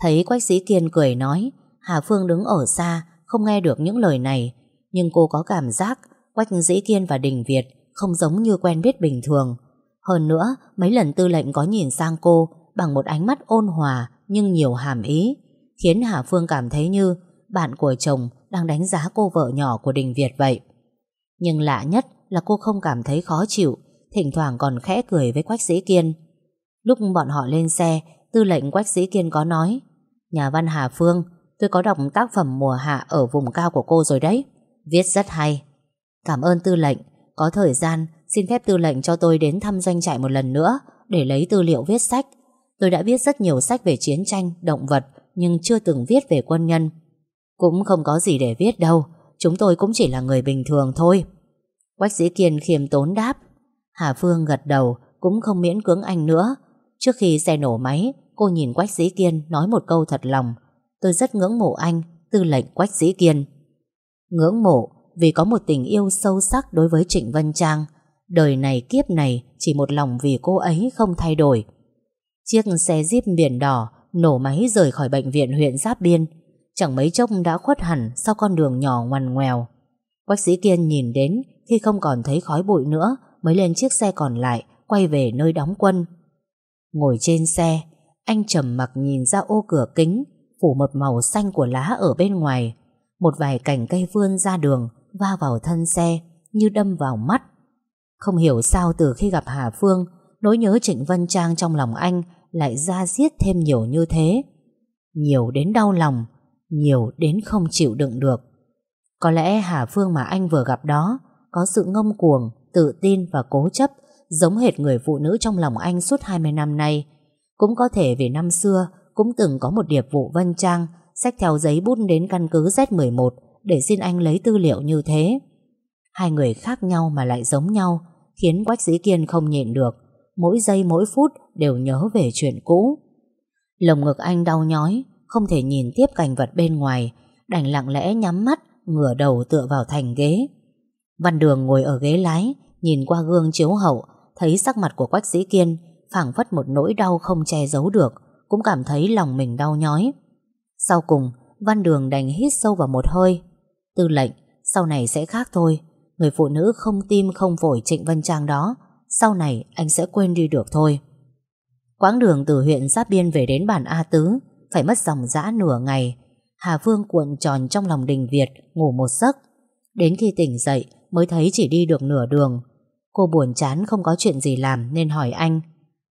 Thấy Quách Sĩ Kiên cười nói Hà Phương đứng ở xa Không nghe được những lời này. Nhưng cô có cảm giác Quách sĩ Kiên và Đình Việt Không giống như quen biết bình thường. Hơn nữa, mấy lần tư lệnh có nhìn sang cô bằng một ánh mắt ôn hòa nhưng nhiều hàm ý, khiến Hà Phương cảm thấy như bạn của chồng đang đánh giá cô vợ nhỏ của Đình Việt vậy. Nhưng lạ nhất là cô không cảm thấy khó chịu, thỉnh thoảng còn khẽ cười với Quách Sĩ Kiên. Lúc bọn họ lên xe, tư lệnh Quách Sĩ Kiên có nói Nhà văn Hà Phương, tôi có đọc tác phẩm mùa hạ ở vùng cao của cô rồi đấy. Viết rất hay. Cảm ơn tư lệnh, có thời gian Xin phép tư lệnh cho tôi đến thăm doanh trại một lần nữa Để lấy tư liệu viết sách Tôi đã viết rất nhiều sách về chiến tranh, động vật Nhưng chưa từng viết về quân nhân. Cũng không có gì để viết đâu Chúng tôi cũng chỉ là người bình thường thôi. Quách dĩ kiên khiêm tốn đáp. Hà Phương gật đầu Cũng không miễn cưỡng anh nữa. Trước khi xe nổ máy Cô nhìn Quách dĩ kiên nói một câu thật lòng. Tôi rất ngưỡng mộ anh Tư lệnh Quách dĩ kiên. Ngưỡng mộ vì có một tình yêu sâu sắc đối với Trịnh Vân Trang. Đời này kiếp này chỉ một lòng vì cô ấy không thay đổi. Chiếc xe Jeep biển đỏ nổ máy rời khỏi bệnh viện huyện Giáp Biên. Chẳng mấy chốc đã khuất hẳn sau con đường nhỏ ngoằn ngoèo. Bác sĩ Kiên nhìn đến khi không còn thấy khói bụi nữa mới lên chiếc xe còn lại quay về nơi đóng quân. Ngồi trên xe, anh trầm mặc nhìn ra ô cửa kính phủ một màu xanh của lá ở bên ngoài. Một vài cành cây vươn ra đường va vào thân xe như đâm vào mắt. Không hiểu sao từ khi gặp Hà Phương Nỗi nhớ Trịnh Vân Trang trong lòng anh lại ra giết thêm nhiều như thế. Nhiều đến đau lòng, Nhiều đến không chịu đựng được. Có lẽ Hà Phương mà anh vừa gặp đó Có sự ngông cuồng, Tự tin và cố chấp, Giống hệt người phụ nữ trong lòng anh suốt 20 năm nay. Cũng có thể vì năm xưa, Cũng từng có một điệp vụ Vân Trang, Xách theo giấy bút đến căn cứ Z11 Để xin anh lấy tư liệu như thế. Hai người khác nhau mà lại giống nhau, khiến Quách Dĩ Kiên không nhịn được. Mỗi giây mỗi phút đều nhớ về chuyện cũ. Lồng ngực anh đau nhói, không thể nhìn tiếp cảnh vật bên ngoài, đành lặng lẽ nhắm mắt, ngửa đầu tựa vào thành ghế. Văn Đường ngồi ở ghế lái, nhìn qua gương chiếu hậu, thấy sắc mặt của Quách sĩ Kiên phảng phất một nỗi đau không che giấu được, cũng cảm thấy lòng mình đau nhói. Sau cùng, Văn Đường đành hít sâu vào một hơi. Tư lệnh, sau này sẽ khác thôi, Người phụ nữ không tim không phổi Trịnh Vân Trang đó sau này anh sẽ quên đi được thôi. Quãng đường từ huyện Giáp Biên về đến bản A Tứ Phải mất dòng dã nửa ngày. Hà Phương cuộn tròn trong lòng đình Việt, Ngủ một giấc. Đến khi tỉnh dậy mới thấy chỉ đi được nửa đường. Cô buồn chán không có chuyện gì làm Nên hỏi anh,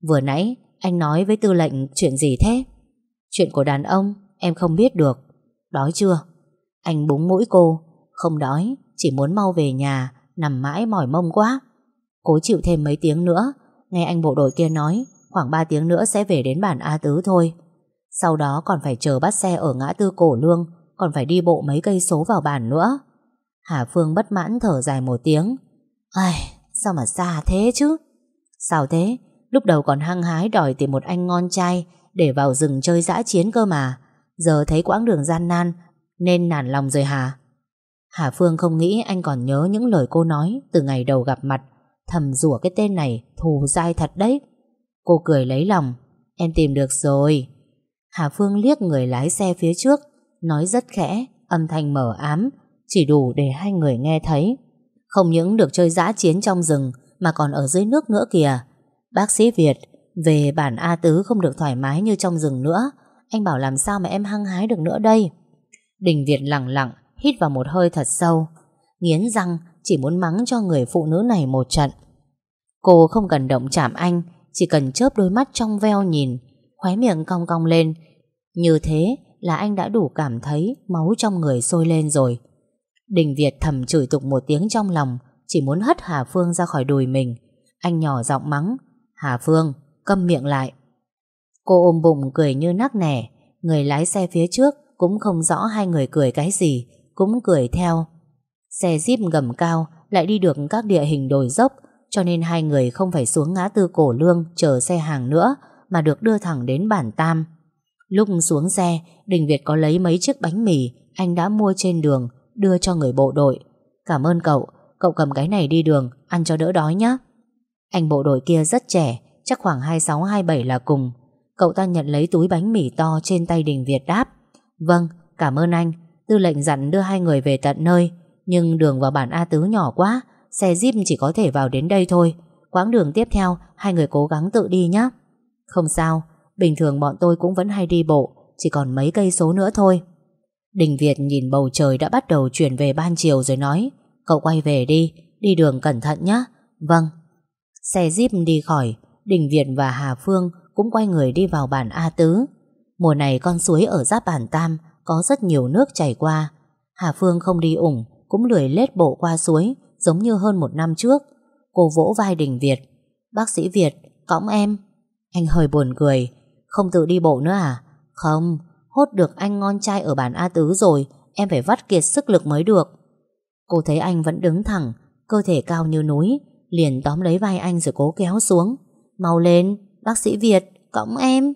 Vừa nãy anh nói với tư lệnh chuyện gì thế? Chuyện của đàn ông, Em không biết được. Đói chưa? Anh búng mũi cô, Không đói, chỉ muốn mau về nhà, Nằm mãi mỏi mông quá. Cố chịu thêm mấy tiếng nữa. Nghe anh bộ đội kia nói Khoảng 3 tiếng nữa sẽ về đến bản A Tứ thôi. Sau đó còn phải chờ bắt xe ở ngã tư cổ lương Còn phải đi bộ mấy cây số vào bản nữa. Hà Phương bất mãn thở dài một tiếng. Ai, sao mà xa thế chứ? Sao thế? Lúc đầu còn hăng hái đòi tìm một anh ngon trai Để vào rừng chơi dã chiến cơ mà. Giờ thấy quãng đường gian nan Nên nản lòng rồi hả? Hà Phương không nghĩ anh còn nhớ những lời cô nói từ ngày đầu gặp mặt, thầm rủa cái tên này thù dai thật đấy. Cô cười lấy lòng, em tìm được rồi. Hà Phương liếc người lái xe phía trước, nói rất khẽ, âm thanh mở ám, chỉ đủ để hai người nghe thấy. Không những được chơi giã chiến trong rừng, mà còn ở dưới nước nữa kìa. Bác sĩ Việt, về bản A Tứ không được thoải mái như trong rừng nữa, anh bảo làm sao mà em hăng hái được nữa đây. Đình Việt lặng lặng, hít vào một hơi thật sâu, nghiến răng chỉ muốn mắng cho người phụ nữ này một trận. Cô không cần động chạm anh, chỉ cần chớp đôi mắt trong veo nhìn, khóe miệng cong cong lên. Như thế là anh đã đủ cảm thấy máu trong người sôi lên rồi. Đình Việt thầm chửi tục một tiếng trong lòng, Chỉ muốn hất Hà Phương ra khỏi đùi mình Anh nhỏ giọng mắng Hà Phương, câm miệng lại Cô ôm bụng cười như nắc nẻ Người lái xe phía trước Cũng không rõ hai người cười cái gì Cũng cười theo Xe jeep gầm cao Lại đi được các địa hình đồi dốc Cho nên hai người không phải xuống ngã tư cổ lương Chờ xe hàng nữa Mà được đưa thẳng đến bản tam. Lúc xuống xe Đình Việt có lấy mấy chiếc bánh mì Anh đã mua trên đường Đưa cho người bộ đội. Cảm ơn cậu Cậu cầm cái này đi đường Ăn cho đỡ đói nhé. Anh bộ đội kia rất trẻ Chắc khoảng 26-27 là cùng. Cậu ta nhận lấy túi bánh mì to trên tay Đình Việt đáp Vâng, cảm ơn anh Tư lệnh dặn đưa hai người về tận nơi nhưng đường vào bản A Tứ nhỏ quá Xe Jeep chỉ có thể vào đến đây thôi. Quãng đường tiếp theo Hai người cố gắng tự đi nhé Không sao, bình thường bọn tôi cũng vẫn hay đi bộ Chỉ còn mấy cây số nữa thôi. Đình Việt nhìn bầu trời đã bắt đầu chuyển về ban chiều rồi nói Cậu quay về đi Đi đường cẩn thận nhé Vâng. Xe Jeep đi khỏi Đình Việt và Hà Phương cũng quay người đi vào bản A Tứ. Mùa này con suối ở giáp bản Tam có rất nhiều nước chảy qua. Hà Phương không đi ủng, cũng lười lết bộ qua suối, giống như hơn một năm trước. Cô vỗ vai Đình Việt. Bác sĩ Việt, cõng em. Anh hơi buồn cười. Không tự đi bộ nữa à? Không, hốt được anh ngon trai ở bản A Tứ rồi, em phải vắt kiệt sức lực mới được. Cô thấy anh vẫn đứng thẳng, cơ thể cao như núi, liền tóm lấy vai anh rồi cố kéo xuống. Mau lên, Bác sĩ Việt, cõng em.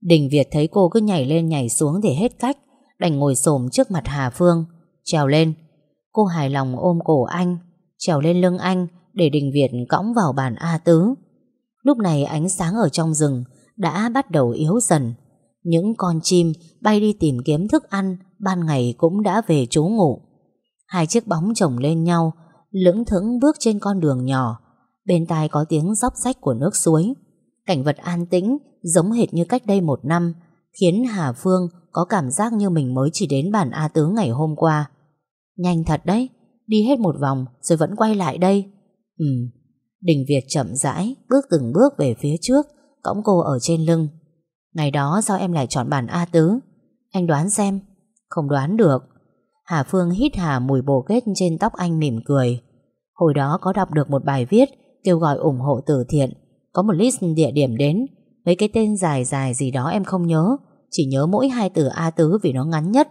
Đình Việt thấy cô cứ nhảy lên nhảy xuống để hết cách, đành ngồi xổm trước mặt Hà Phương. Trèo lên. Cô hài lòng ôm cổ anh, trèo lên lưng anh để Đình Việt cõng vào bàn A Tứ. Lúc này ánh sáng ở trong rừng đã bắt đầu yếu dần. Những con chim bay đi tìm kiếm thức ăn ban ngày cũng đã về trú ngủ. Hai chiếc bóng chồng lên nhau, lững thững bước trên con đường nhỏ. Bên tai có tiếng róc rách của nước suối. Cảnh vật an tĩnh giống hệt như cách đây một năm khiến Hà Phương có cảm giác như mình mới chỉ đến bản A Tứ ngày hôm qua. Nhanh thật đấy, đi hết một vòng rồi vẫn quay lại đây. Ừ, Đình Việt chậm rãi bước từng bước về phía trước cõng cô ở trên lưng. Ngày đó sao em lại chọn bản A Tứ? Anh đoán xem. Không đoán được. Hà Phương hít hà mùi bồ kết trên tóc anh mỉm cười. Hồi đó có đọc được một bài viết kêu gọi ủng hộ từ thiện có một list địa điểm đến Mấy cái tên dài dài gì đó em không nhớ Chỉ nhớ mỗi hai từ A Tứ vì nó ngắn nhất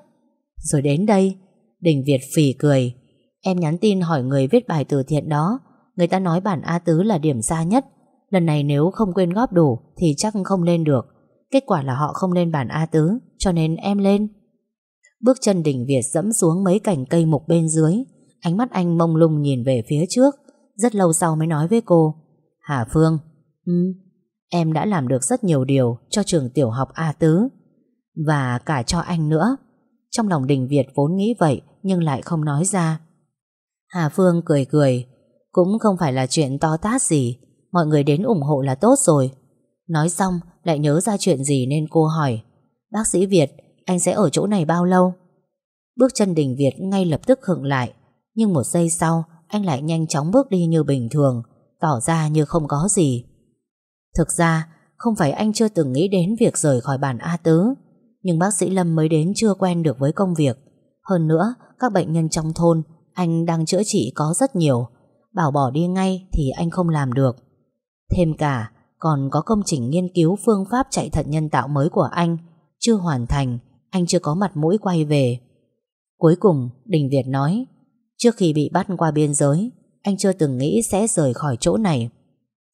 Rồi đến đây Đình Việt phì cười. Em nhắn tin hỏi người viết bài từ thiện đó. Người ta nói bản A Tứ là điểm xa nhất. Lần này nếu không quên góp đủ Thì chắc không lên được. Kết quả là họ không lên bản A Tứ Cho nên em lên. Bước chân Đình Việt dẫm xuống mấy cành cây mục bên dưới. Ánh mắt anh mông lung nhìn về phía trước. Rất lâu sau mới nói với cô Hà Phương Ừ, em đã làm được rất nhiều điều cho trường tiểu học A Tứ và cả cho anh nữa. Trong lòng Đình Việt vốn nghĩ vậy nhưng lại không nói ra. Hà Phương cười cười, cũng không phải là chuyện to tát gì, mọi người đến ủng hộ là tốt rồi. Nói xong lại nhớ ra chuyện gì nên cô hỏi, bác sĩ Việt, anh sẽ ở chỗ này bao lâu? Bước chân Đình Việt ngay lập tức khựng lại, nhưng một giây sau anh lại nhanh chóng bước đi như bình thường, tỏ ra như không có gì. Thực ra không phải anh chưa từng nghĩ đến việc rời khỏi bản A Tứ Nhưng bác sĩ Lâm mới đến chưa quen được với công việc hơn nữa, các bệnh nhân trong thôn, Anh đang chữa trị có rất nhiều. Bảo bỏ đi ngay thì anh không làm được. Thêm cả, còn có công trình nghiên cứu phương pháp chạy thận nhân tạo mới của anh. Chưa hoàn thành, Anh chưa có mặt mũi quay về. Cuối cùng, Đình Việt nói, Trước khi bị bắt qua biên giới, Anh chưa từng nghĩ sẽ rời khỏi chỗ này.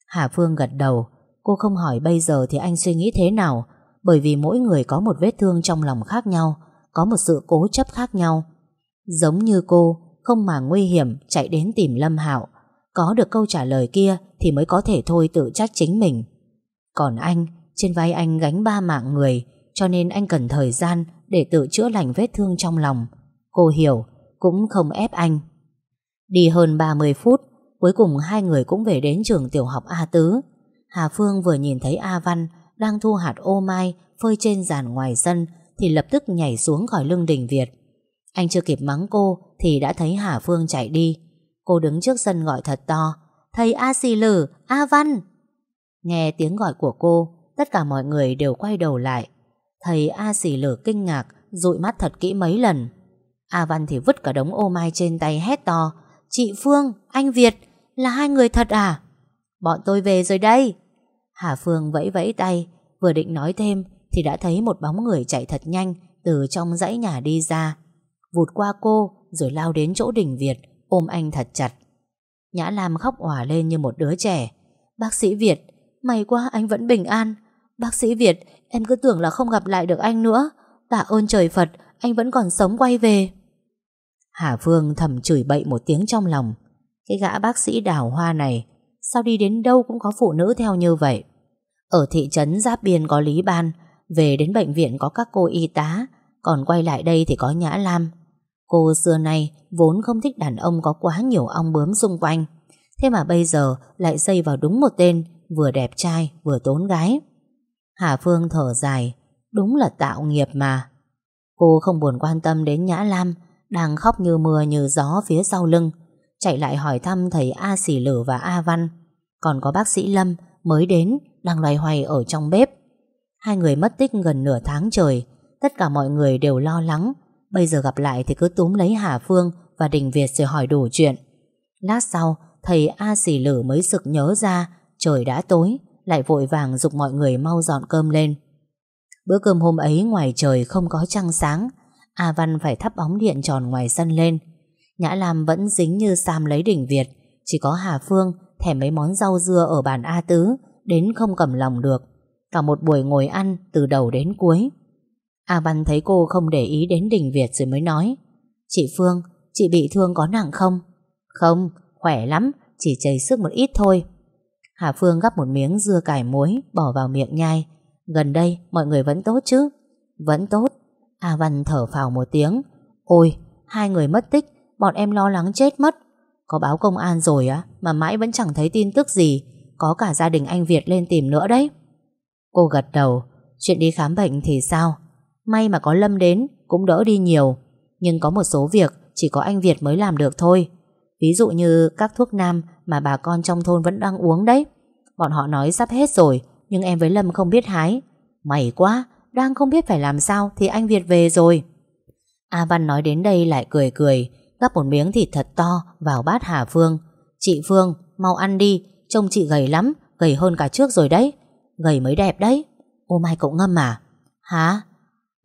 Hà Phương gật đầu, Cô không hỏi bây giờ thì anh suy nghĩ thế nào? Bởi vì mỗi người có một vết thương trong lòng khác nhau có một sự cố chấp khác nhau. Giống như cô, Không mà nguy hiểm, chạy đến tìm Lâm Hạo. Có được câu trả lời kia Thì mới có thể thôi tự trách chính mình. Còn anh, Trên vai anh gánh ba mạng người, Cho nên anh cần thời gian Để tự chữa lành vết thương trong lòng. Cô hiểu, Cũng không ép anh. Đi hơn 30 phút, Cuối cùng hai người cũng về đến trường tiểu học A Tứ. Hà Phương vừa nhìn thấy A Văn đang thu hạt ô mai phơi trên giàn ngoài sân thì lập tức nhảy xuống khỏi lưng đình Việt. Anh chưa kịp mắng cô thì đã thấy Hà Phương chạy đi. Cô đứng trước sân gọi thật to. Thầy A Xì Lử, A Văn. Nghe tiếng gọi của cô, tất cả mọi người đều quay đầu lại. Thầy A Xì Lử kinh ngạc, dụi mắt thật kỹ mấy lần. A Văn thì vứt cả đống ô mai trên tay hét to. Chị Phương, anh Việt Là hai người thật à Bọn tôi về rồi đây Hà Phương vẫy vẫy tay Vừa định nói thêm thì đã thấy một bóng người chạy thật nhanh Từ trong dãy nhà đi ra. Vụt qua cô, Rồi lao đến chỗ đình Việt, Ôm anh thật chặt. Nhã Lam khóc òa lên như một đứa trẻ. Bác sĩ Việt, May quá anh vẫn bình an. Bác sĩ Việt, Em cứ tưởng là không gặp lại được anh nữa. Tạ ơn trời Phật, Anh vẫn còn sống quay về. Hà Phương thầm chửi bậy một tiếng trong lòng. Cái gã bác sĩ đào hoa này, Sao đi đến đâu cũng có phụ nữ theo như vậy? Ở thị trấn Giáp Biên có Lý Ban về đến bệnh viện có các cô y tá, Còn quay lại đây thì có Nhã Lam. Cô xưa nay vốn không thích đàn ông có quá nhiều ong bướm xung quanh. Thế mà bây giờ lại dây vào đúng một tên, Vừa đẹp trai, vừa tốn gái. Hà Phương thở dài, Đúng là tạo nghiệp mà. Cô không buồn quan tâm đến Nhã Lam, Đang khóc như mưa như gió phía sau lưng, Chạy lại hỏi thăm thầy A Sỉ Lử và A Văn. Còn có bác sĩ Lâm Mới đến, Đang loay hoay ở trong bếp. Hai người mất tích gần nửa tháng trời. Tất cả mọi người đều lo lắng. Bây giờ gặp lại thì cứ túm lấy Hà Phương Và Đình Việt rồi hỏi đủ chuyện. Lát sau, Thầy A Sỉ Lử mới sực nhớ ra, Trời đã tối, Lại vội vàng dục mọi người mau dọn cơm lên. Bữa cơm hôm ấy ngoài trời không có trăng sáng, A Văn phải thắp bóng điện tròn ngoài sân lên. Nhã Lam vẫn dính như Sam lấy đỉnh Việt, Chỉ có Hà Phương Thèm mấy món rau dưa ở bàn A Tứ, Đến không cầm lòng được. Cả một buổi ngồi ăn từ đầu đến cuối. A Văn thấy cô không để ý đến Đình Việt rồi mới nói Chị Phương, chị bị thương có nặng không? Không, khỏe lắm Chỉ chảy sức một ít thôi. Hà Phương gắp một miếng dưa cải muối Bỏ vào miệng nhai. Gần đây mọi người vẫn tốt chứ? Vẫn tốt. A Văn thở phào một tiếng. Ôi hai người mất tích Bọn em lo lắng chết mất. Có báo công an rồi á Mà mãi vẫn chẳng thấy tin tức gì. Có cả gia đình anh Việt lên tìm nữa đấy. Cô gật đầu, Chuyện đi khám bệnh thì sao? May mà có Lâm đến, cũng đỡ đi nhiều. Nhưng có một số việc, Chỉ có anh Việt mới làm được thôi. Ví dụ như các thuốc nam Mà bà con trong thôn vẫn đang uống đấy. Bọn họ nói sắp hết rồi, Nhưng em với Lâm không biết hái. Mày quá, Đang không biết phải làm sao Thì anh Việt về rồi. A Văn nói đến đây lại cười cười, Gắp một miếng thịt thật to vào bát Hà Phương. Chị Phương, mau ăn đi, Trông chị gầy lắm, Gầy hơn cả trước rồi đấy. Gầy mới đẹp đấy. Ô mai cậu ngâm à? Hả?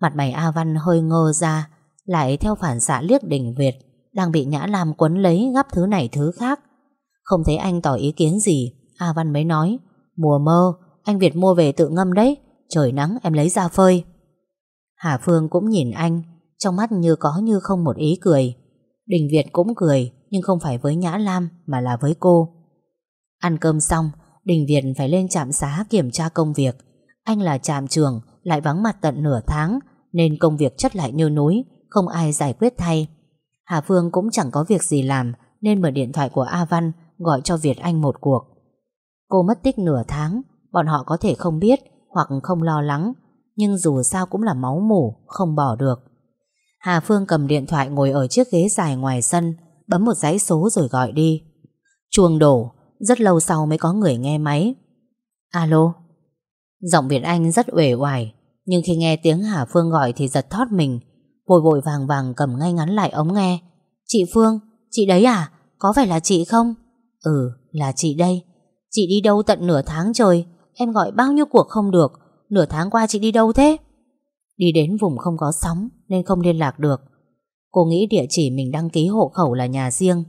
Mặt mày A Văn hơi ngơ ra, Lại theo phản xạ liếc đỉnh Việt, Đang bị Nhã Lam quấn lấy gắp thứ này thứ khác. Không thấy anh tỏ ý kiến gì, A Văn mới nói, Mùa mơ, Anh Việt mua về tự ngâm đấy. Trời nắng, em lấy ra phơi. Hà Phương cũng nhìn anh, Trong mắt như có như không một ý cười. Đình Việt cũng cười, Nhưng không phải với Nhã Lam Mà là với cô. Ăn cơm xong Đình Việt phải lên trạm xá kiểm tra công việc. Anh là trạm trường Lại vắng mặt tận nửa tháng, Nên công việc chất lại như núi, Không ai giải quyết thay. Hà Phương cũng chẳng có việc gì làm, Nên mở điện thoại của A Văn, Gọi cho Việt Anh một cuộc. Cô mất tích nửa tháng, Bọn họ có thể không biết Hoặc không lo lắng, Nhưng dù sao cũng là máu mủ, Không bỏ được. Hà Phương cầm điện thoại ngồi ở chiếc ghế dài ngoài sân, Bấm một dãy số rồi gọi đi. Chuông đổ. Rất lâu sau mới có người nghe máy. Alo? Giọng Việt Anh rất uể oải, Nhưng khi nghe tiếng Hà Phương gọi thì giật thót mình. Vội vội vàng vàng cầm ngay ngắn lại ống nghe. Chị Phương, Chị đấy à? Có phải là chị không? Ừ là chị đây. Chị đi đâu tận nửa tháng trời? Em gọi bao nhiêu cuộc không được? Nửa tháng qua chị đi đâu thế? Đi đến vùng không có sóng Nên không liên lạc được. Cô nghĩ địa chỉ mình đăng ký hộ khẩu là nhà riêng.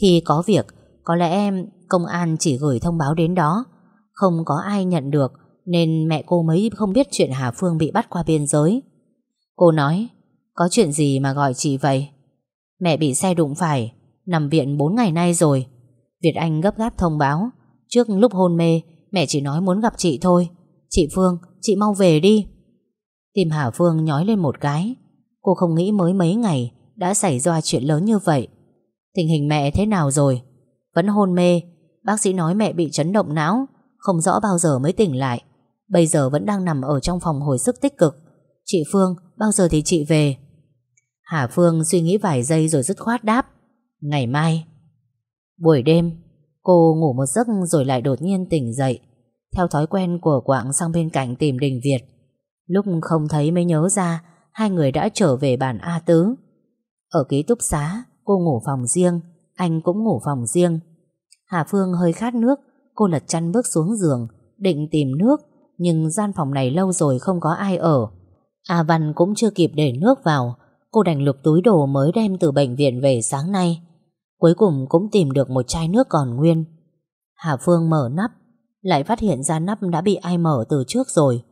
Khi có việc, Có lẽ em công an chỉ gửi thông báo đến đó. Không có ai nhận được Nên mẹ cô mới không biết chuyện Hà Phương bị bắt qua biên giới. Cô nói Có chuyện gì mà gọi chị vậy? Mẹ bị xe đụng phải Nằm viện 4 ngày nay rồi. Việt Anh gấp gáp thông báo Trước lúc hôn mê Mẹ chỉ nói muốn gặp chị thôi. Chị Phương, chị mau về đi. Tim Hà Phương nhói lên một cái. Cô không nghĩ mới mấy ngày Đã xảy ra chuyện lớn như vậy. Tình hình mẹ thế nào rồi? Vẫn hôn mê Bác sĩ nói mẹ bị chấn động não, Không rõ bao giờ mới tỉnh lại. Bây giờ vẫn đang nằm ở trong phòng hồi sức tích cực. Chị Phương, Bao giờ thì chị về? Hà Phương suy nghĩ vài giây rồi dứt khoát đáp. Ngày mai. Buổi đêm, Cô ngủ một giấc rồi lại đột nhiên tỉnh dậy. Theo thói quen của Quảng sang bên cạnh tìm Đình Việt. Lúc không thấy mới nhớ ra, Hai người đã trở về bản A Tứ. Ở ký túc xá, Cô ngủ phòng riêng, Anh cũng ngủ phòng riêng. Hà Phương hơi khát nước. Cô lật chăn bước xuống giường, Định tìm nước, Nhưng gian phòng này lâu rồi không có ai ở. A Văn cũng chưa kịp để nước vào. Cô đành lục túi đồ mới đem từ bệnh viện về sáng nay. Cuối cùng cũng tìm được một chai nước còn nguyên. Hà Phương mở nắp, Lại phát hiện ra nắp đã bị ai mở từ trước rồi.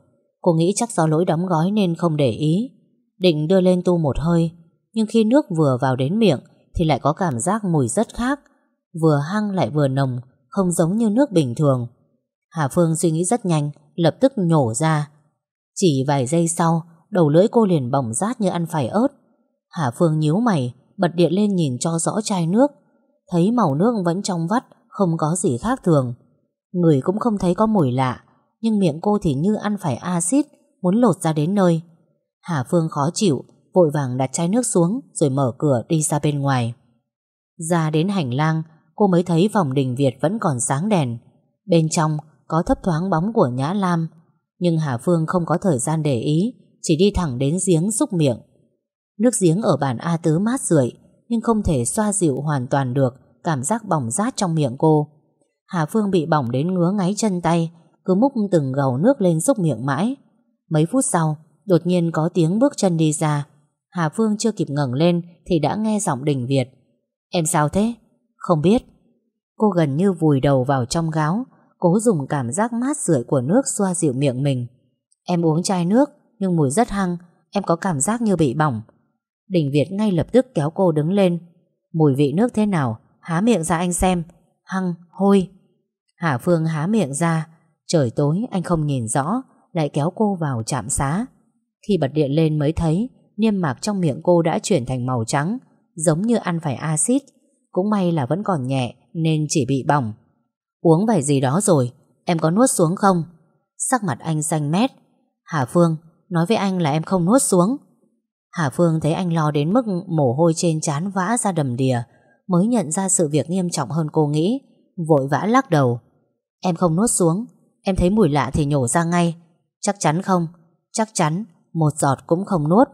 Cô nghĩ chắc do lỗi đóng gói nên không để ý. Định đưa lên tu một hơi, Nhưng khi nước vừa vào đến miệng Thì lại có cảm giác mùi rất khác. Vừa hăng lại vừa nồng, Không giống như nước bình thường. Hà Phương suy nghĩ rất nhanh, Lập tức nhổ ra. Chỉ vài giây sau, Đầu lưỡi cô liền bỏng rát như ăn phải ớt. Hà Phương nhíu mày, Bật điện lên nhìn cho rõ chai nước. Thấy màu nước vẫn trong vắt, Không có gì khác thường. Người cũng không thấy có mùi lạ, Nhưng miệng cô thì như ăn phải axit, Muốn lột ra đến nơi. Hà Phương khó chịu, Vội vàng đặt chai nước xuống, Rồi mở cửa đi ra bên ngoài. Ra đến hành lang Cô mới thấy phòng đình Việt vẫn còn sáng đèn. Bên trong có thấp thoáng bóng của Nhã Lam, Nhưng Hà Phương không có thời gian để ý, Chỉ đi thẳng đến giếng xúc miệng. Nước giếng ở bản A Tứ mát rượi, Nhưng không thể xoa dịu hoàn toàn được Cảm giác bỏng rát trong miệng cô. Hà Phương bị bỏng đến ngứa ngáy chân tay, Cứ múc từng gầu nước lên xúc miệng mãi. Mấy phút sau, Đột nhiên có tiếng bước chân đi ra. Hà Phương chưa kịp ngẩng lên Thì đã nghe giọng đình Việt. Em sao thế? Không biết. Cô gần như vùi đầu vào trong gáo Cố dùng cảm giác mát rượi của nước xoa dịu miệng mình. Em uống chai nước Nhưng mùi rất hăng Em có cảm giác như bị bỏng. Đình Việt ngay lập tức kéo cô đứng lên. Mùi vị nước thế nào? Há miệng ra anh xem. Hăng, hôi. Hà Phương há miệng ra. Trời tối anh không nhìn rõ Lại kéo cô vào trạm xá. Khi bật điện lên mới thấy Niêm mạc trong miệng cô đã chuyển thành màu trắng Giống như ăn phải axit. Cũng may là vẫn còn nhẹ, Nên chỉ bị bỏng. Uống vài gì đó rồi, Em có nuốt xuống không? Sắc mặt anh xanh mét. Hà Phương, nói với anh là em không nuốt xuống. Hà Phương thấy anh lo đến mức mồ hôi trên trán vã ra đầm đìa, mới nhận ra sự việc nghiêm trọng hơn cô nghĩ, vội vã lắc đầu. Em không nuốt xuống, em thấy mùi lạ thì nhổ ra ngay. Chắc chắn không? Chắc chắn, một giọt cũng không nuốt.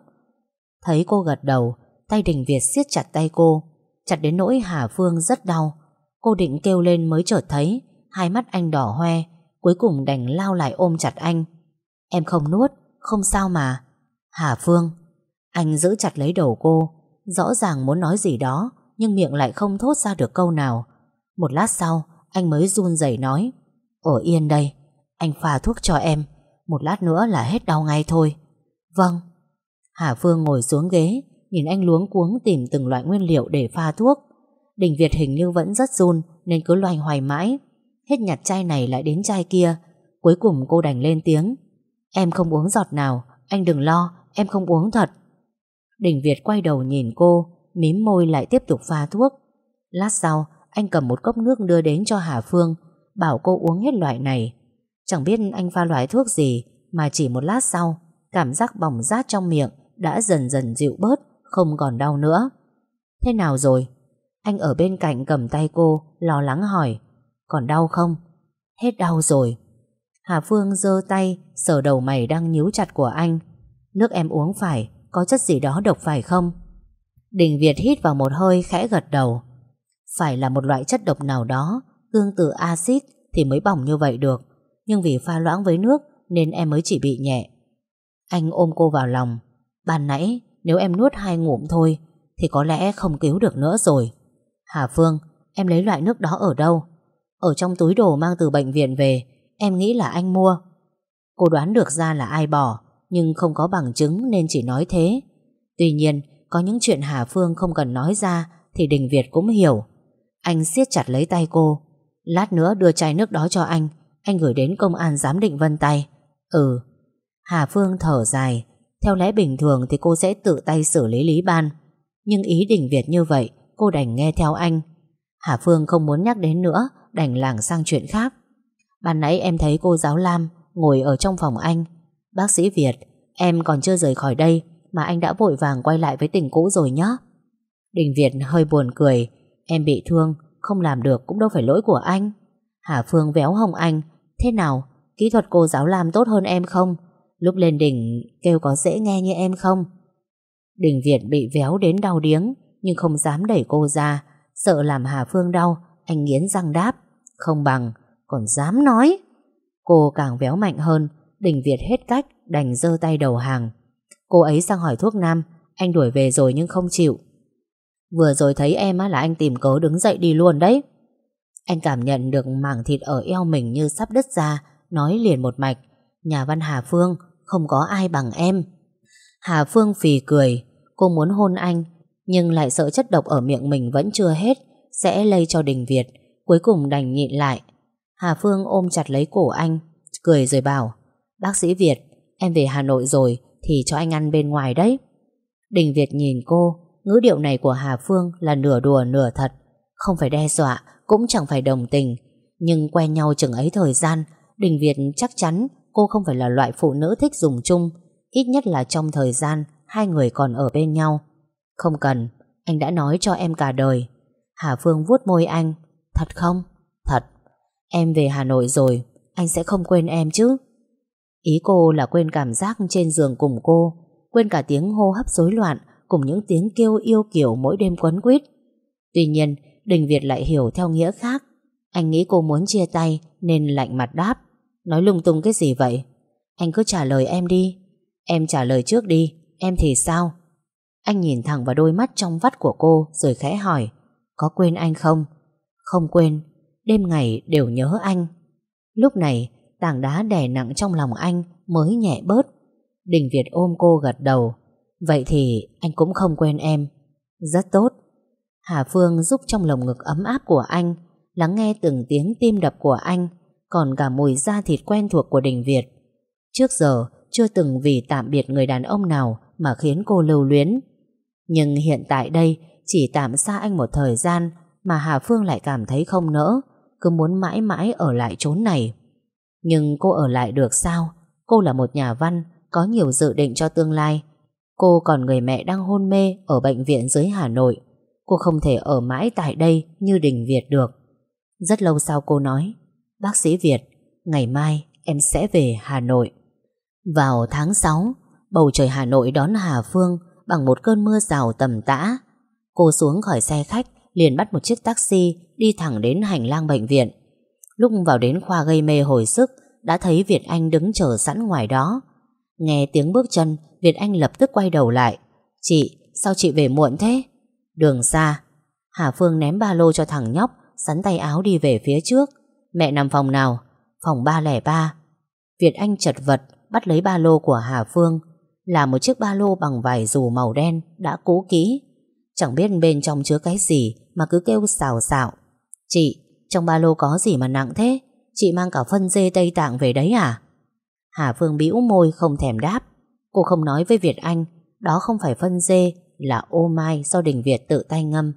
Thấy cô gật đầu, tay đình Việt siết chặt tay cô chặt đến nỗi Hà Phương rất đau, cô định kêu lên mới chợt thấy, hai mắt anh đỏ hoe, cuối cùng đành lao lại ôm chặt anh. Em không nuốt, không sao mà. Hà Phương. Anh giữ chặt lấy đầu cô, Rõ ràng muốn nói gì đó, Nhưng miệng lại không thốt ra được câu nào. Một lát sau, Anh mới run rẩy nói, Ở yên đây, Anh pha thuốc cho em, Một lát nữa là hết đau ngay thôi. Vâng. Hà Phương ngồi xuống ghế Nhìn anh luống cuống tìm từng loại nguyên liệu để pha thuốc. Đình Việt hình như vẫn rất run, Nên cứ loay hoài mãi. Hết nhặt chai này lại đến chai kia. Cuối cùng cô đành lên tiếng. Em không uống giọt nào, Anh đừng lo, Em không uống thật. Đình Việt quay đầu nhìn cô, Mím môi lại tiếp tục pha thuốc. Lát sau, anh cầm một cốc nước đưa đến cho Hà Phương, Bảo cô uống hết loại này. Chẳng biết anh pha loại thuốc gì, Mà chỉ một lát sau, Cảm giác bỏng rát trong miệng Đã dần dần dịu bớt. Không còn đau nữa Thế nào rồi Anh ở bên cạnh cầm tay cô Lo lắng hỏi Còn đau không Hết đau rồi Hà Phương giơ tay Sờ đầu mày đang nhíu chặt của anh Nước em uống phải có chất gì đó độc phải không? Đình Việt hít vào một hơi khẽ gật đầu. Phải là một loại chất độc nào đó, tương tự axit thì mới bỏng như vậy được. Nhưng vì pha loãng với nước nên em mới chỉ bị nhẹ. Anh ôm cô vào lòng. Ban nãy nếu em nuốt hai ngụm thôi thì có lẽ không cứu được nữa rồi. Hà Phương, em lấy loại nước đó ở đâu? Ở trong túi đồ mang từ bệnh viện về, em nghĩ là anh mua. Cô đoán được ra là ai bỏ, nhưng không có bằng chứng nên chỉ nói thế. Tuy nhiên, có những chuyện Hà Phương không cần nói ra thì Đình Việt cũng hiểu. Anh siết chặt lấy tay cô. Lát nữa đưa chai nước đó cho anh, anh gửi đến công an giám định vân tay. Ừ. Hà Phương thở dài. Theo lẽ bình thường thì cô sẽ tự tay xử lý Lý Ban. Nhưng ý Đình Việt như vậy, cô đành nghe theo anh. Hà Phương không muốn nhắc đến nữa, đành lảng sang chuyện khác. Ban nãy em thấy cô giáo Lam ngồi ở trong phòng anh Bác sĩ Việt, em còn chưa rời khỏi đây mà anh đã vội vàng quay lại với tình cũ rồi nhá. Đình Việt hơi buồn cười, em bị thương, không làm được cũng đâu phải lỗi của anh. Hà Phương véo hồng anh, thế nào, kỹ thuật cô giáo Lam tốt hơn em không? Lúc lên đỉnh kêu có dễ nghe như em không? Đình Việt bị véo đến đau điếng nhưng không dám đẩy cô ra, Sợ làm Hà Phương đau Anh nghiến răng đáp Không bằng, còn dám nói. Cô càng véo mạnh hơn Đình Việt hết cách đành giơ tay đầu hàng. Cô ấy sang hỏi thuốc nam Anh đuổi về rồi nhưng không chịu. Vừa rồi thấy em là anh tìm cớ đứng dậy đi luôn đấy. Anh cảm nhận được mảng thịt ở eo mình như sắp đứt ra Nói liền một mạch Nhà văn Hà Phương không có ai bằng em. Hà Phương phì cười, Cô muốn hôn anh, Nhưng lại sợ chất độc ở miệng mình vẫn chưa hết, Sẽ lây cho Đình Việt. Cuối cùng đành nhịn lại. Hà Phương ôm chặt lấy cổ anh, Cười rồi bảo, Bác sĩ Việt, Em về Hà Nội rồi Thì cho anh ăn bên ngoài đấy. Đình Việt nhìn cô, Ngữ điệu này của Hà Phương là nửa đùa nửa thật. Không phải đe dọa, Cũng chẳng phải đồng tình, Nhưng quen nhau chừng ấy thời gian, Đình Việt chắc chắn cô không phải là loại phụ nữ thích dùng chung, Ít nhất là trong thời gian Hai người còn ở bên nhau. Không cần, Anh đã nói cho em cả đời. Hà Phương vuốt môi anh. Thật không? Thật. Em về Hà Nội rồi, Anh sẽ không quên em chứ. Ý cô là quên cảm giác trên giường cùng cô, Quên cả tiếng hô hấp rối loạn Cùng những tiếng kêu yêu kiểu mỗi đêm quấn quýt. Tuy nhiên, Đình Việt lại hiểu theo nghĩa khác. Anh nghĩ cô muốn chia tay Nên lạnh mặt đáp. Nói lung tung cái gì vậy? Anh cứ trả lời em đi. Em trả lời trước đi. Em thì sao? Anh nhìn thẳng vào đôi mắt trong vắt của cô Rồi khẽ hỏi, Có quên anh không? Không quên. Đêm ngày đều nhớ anh. Lúc này, tảng đá đè nặng trong lòng anh Mới nhẹ bớt. Đình Việt ôm cô gật đầu. Vậy thì anh cũng không quên em. Rất tốt. Hà Phương giúp trong lồng ngực ấm áp của anh, Lắng nghe từng tiếng tim đập của anh còn cả mùi da thịt quen thuộc của Đình Việt. Trước giờ, Chưa từng vì tạm biệt người đàn ông nào Mà khiến cô lưu luyến. Nhưng hiện tại đây, Chỉ tạm xa anh một thời gian Mà Hà Phương lại cảm thấy không nỡ, Cứ muốn mãi mãi ở lại chốn này. Nhưng cô ở lại được sao? Cô là một nhà văn, Có nhiều dự định cho tương lai. Cô còn người mẹ đang hôn mê Ở bệnh viện dưới Hà Nội. Cô không thể ở mãi tại đây Như Đình Việt được. Rất lâu sau cô nói Bác sĩ Việt, ngày mai em sẽ về Hà Nội. Vào tháng 6 Bầu trời Hà Nội đón Hà Phương Bằng một cơn mưa rào tầm tã. Cô xuống khỏi xe khách Liền bắt một chiếc taxi Đi thẳng đến hành lang bệnh viện. Lúc vào đến khoa gây mê hồi sức Đã thấy Việt Anh đứng chờ sẵn ngoài đó. Nghe tiếng bước chân Việt Anh lập tức quay đầu lại. Chị, sao chị về muộn thế? Đường xa. Hà Phương ném ba lô cho thằng nhóc Sắn tay áo đi về phía trước. Mẹ nằm phòng nào? Phòng 303 Việt Anh chật vật Bắt lấy ba lô của Hà Phương Là một chiếc ba lô bằng vải dù màu đen Đã cũ kỹ Chẳng biết bên trong chứa cái gì Mà cứ kêu xào xạo Chị, trong ba lô có gì mà nặng thế? Chị mang cả phân dê Tây Tạng về đấy à? Hà Phương bĩu môi không thèm đáp Cô không nói với Việt Anh Đó không phải phân dê Là ô mai do Đình Việt tự tay ngâm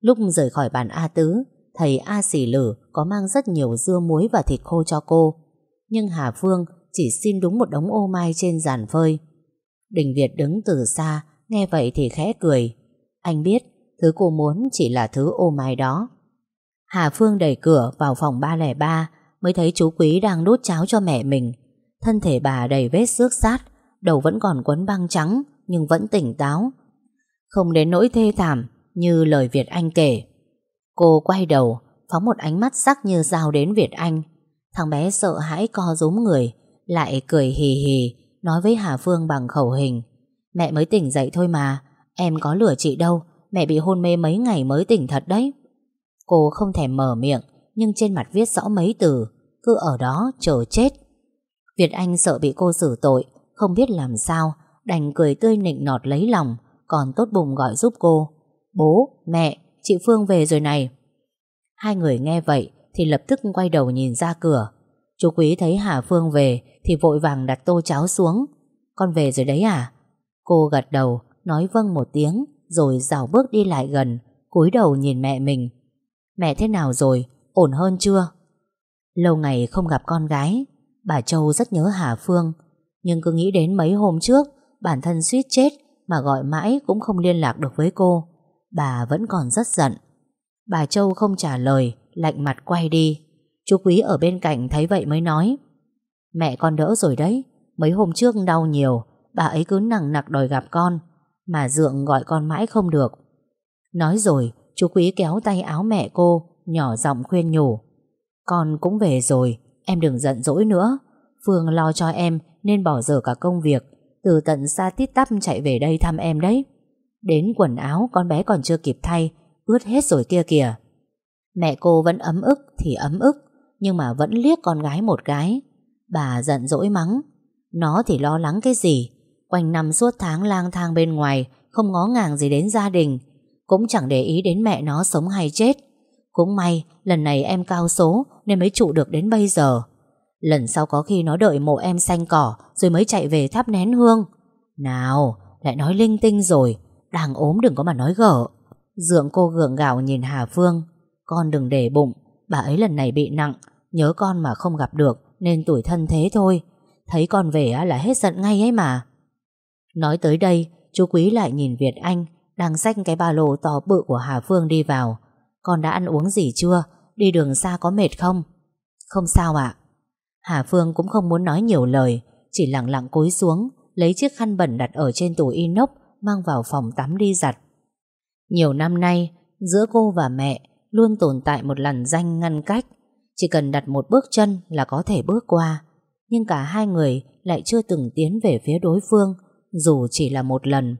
Lúc rời khỏi bàn A Tứ Thầy A Sỉ Lử có mang rất nhiều dưa muối và thịt khô cho cô. Nhưng Hà Phương chỉ xin đúng một đống ô mai trên giàn phơi. Đình Việt đứng từ xa, Nghe vậy thì khẽ cười. Anh biết, Thứ cô muốn chỉ là thứ ô mai đó. Hà Phương đẩy cửa vào phòng 303 Mới thấy chú Quý đang đút cháo cho mẹ mình. Thân thể bà đầy vết xước sát, Đầu vẫn còn quấn băng trắng, Nhưng vẫn tỉnh táo. Không đến nỗi thê thảm Như lời Việt Anh kể. Cô quay đầu Phóng một ánh mắt sắc như dao đến Việt Anh. Thằng bé sợ hãi co rúm người Lại cười hì hì Nói với Hà Phương bằng khẩu hình. Mẹ mới tỉnh dậy thôi mà Em có lừa chị đâu Mẹ bị hôn mê mấy ngày mới tỉnh thật đấy. Cô không thèm mở miệng Nhưng trên mặt viết rõ mấy từ Cứ ở đó chờ chết. Việt Anh sợ bị cô xử tội Không biết làm sao Đành cười tươi nịnh nọt lấy lòng Còn tốt bụng gọi giúp cô. Bố, mẹ, chị Phương về rồi này. Hai người nghe vậy Thì lập tức quay đầu nhìn ra cửa. Chú Quý thấy Hà Phương về Thì vội vàng đặt tô cháo xuống. Con về rồi đấy à? Cô gật đầu nói vâng một tiếng Rồi rào bước đi lại gần cúi đầu nhìn mẹ mình. Mẹ thế nào rồi, ổn hơn chưa? Lâu ngày không gặp con gái. Bà Châu rất nhớ Hà Phương. Nhưng cứ nghĩ đến mấy hôm trước Bản thân suýt chết Mà gọi mãi cũng không liên lạc được với cô. Bà vẫn còn rất giận. Bà Châu không trả lời, Lạnh mặt quay đi. Chú Quý ở bên cạnh thấy vậy mới nói, Mẹ con đỡ rồi đấy, Mấy hôm trước đau nhiều, Bà ấy cứ nặng nặc đòi gặp con, Mà Dượng gọi con mãi không được. Nói rồi, Chú Quý kéo tay áo mẹ cô, Nhỏ giọng khuyên nhủ, Con cũng về rồi, Em đừng giận dỗi nữa. Phương lo cho em nên bỏ dở cả công việc, Từ tận xa tít tắp chạy về đây thăm em đấy. Đến quần áo con bé còn chưa kịp thay Ướt hết rồi kia kìa. Mẹ cô vẫn ấm ức thì ấm ức, Nhưng mà vẫn liếc con gái một cái. Bà giận dỗi mắng, Nó thì lo lắng cái gì? Quanh năm suốt tháng lang thang bên ngoài, Không ngó ngàng gì đến gia đình. Cũng chẳng để ý đến mẹ nó sống hay chết. Cũng may, lần này em cao số Nên mới trụ được đến bây giờ. Lần sau có khi nó đợi mộ em xanh cỏ Rồi mới chạy về thắp nén hương. Nào, lại nói linh tinh rồi. Đang ốm đừng có mà nói gở. Dượng cô gượng gạo nhìn Hà Phương. Con đừng để bụng, Bà ấy lần này bị nặng, Nhớ con mà không gặp được, Nên tuổi thân thế thôi. Thấy con về là hết giận ngay ấy mà. Nói tới đây, Chú Quý lại nhìn Việt Anh, Đang xách cái ba lô to bự của Hà Phương đi vào. Con đã ăn uống gì chưa? Đi đường xa có mệt không? Không sao ạ. Hà Phương cũng không muốn nói nhiều lời, Chỉ lặng lặng cúi xuống, Lấy chiếc khăn bẩn đặt ở trên tủ inox, Mang vào phòng tắm đi giặt. Nhiều năm nay Giữa cô và mẹ Luôn tồn tại một làn danh ngăn cách. Chỉ cần đặt một bước chân là có thể bước qua. Nhưng cả hai người Lại chưa từng tiến về phía đối phương Dù chỉ là một lần.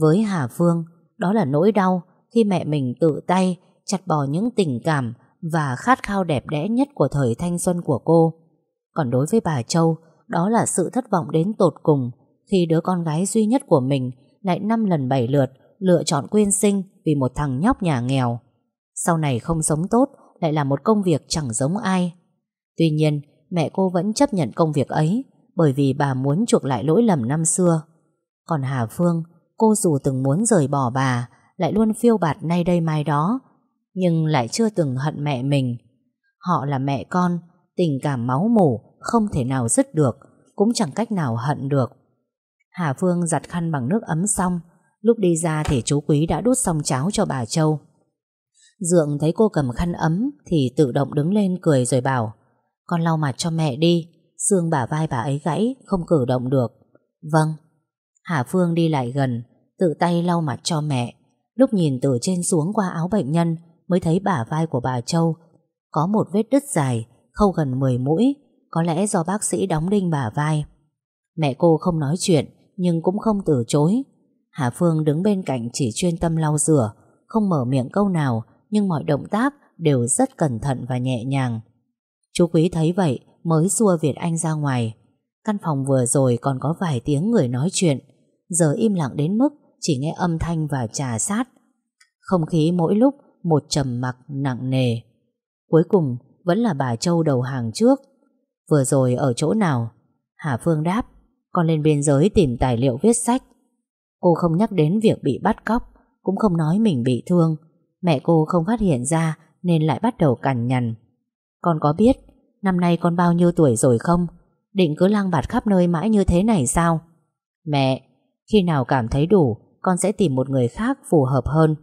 Với Hà Phương Đó là nỗi đau Khi mẹ mình tự tay Chặt bỏ những tình cảm Và khát khao đẹp đẽ nhất của thời thanh xuân của cô. Còn đối với bà Châu, đó là sự thất vọng đến tột cùng khi đứa con gái duy nhất của mình lại năm lần bảy lượt lựa chọn quyên sinh vì một thằng nhóc nhà nghèo. Sau này không sống tốt lại là một công việc chẳng giống ai. Tuy nhiên, mẹ cô vẫn chấp nhận công việc ấy bởi vì bà muốn chuộc lại lỗi lầm năm xưa. Còn Hà Phương, cô dù từng muốn rời bỏ bà, lại luôn phiêu bạt nay đây mai đó, nhưng lại chưa từng hận mẹ mình. Họ là mẹ con, Tình cảm máu mủ không thể nào dứt được Cũng chẳng cách nào hận được Hà Phương giặt khăn bằng nước ấm xong Lúc đi ra thì chú Quý đã đút xong cháo cho bà Châu Dượng thấy cô cầm khăn ấm Thì tự động đứng lên cười rồi bảo Con lau mặt cho mẹ đi Xương bả vai bà ấy gãy Không cử động được Vâng Hà Phương đi lại gần Tự tay lau mặt cho mẹ Lúc nhìn từ trên xuống qua áo bệnh nhân Mới thấy bả vai của bà Châu Có một vết đứt dài khâu gần 10 mũi, có lẽ do bác sĩ đóng đinh bả vai. Mẹ cô không nói chuyện, nhưng cũng không từ chối. Hà Phương đứng bên cạnh chỉ chuyên tâm lau rửa, không mở miệng câu nào, nhưng mọi động tác đều rất cẩn thận và nhẹ nhàng. Chú Quý thấy vậy mới xua Việt Anh ra ngoài. Căn phòng vừa rồi còn có vài tiếng người nói chuyện, giờ im lặng đến mức chỉ nghe âm thanh và trà sát. Không khí mỗi lúc một trầm mặc nặng nề. Cuối cùng vẫn là bà Châu đầu hàng trước. Vừa rồi ở chỗ nào? Hà Phương đáp, con lên biên giới tìm tài liệu viết sách. Cô không nhắc đến việc bị bắt cóc, cũng không nói mình bị thương. Mẹ cô không phát hiện ra nên lại bắt đầu cằn nhằn. Con có biết năm nay con bao nhiêu tuổi rồi không? Định cứ lang bạt khắp nơi mãi như thế này sao? Mẹ, khi nào cảm thấy đủ, con sẽ tìm một người khác phù hợp hơn.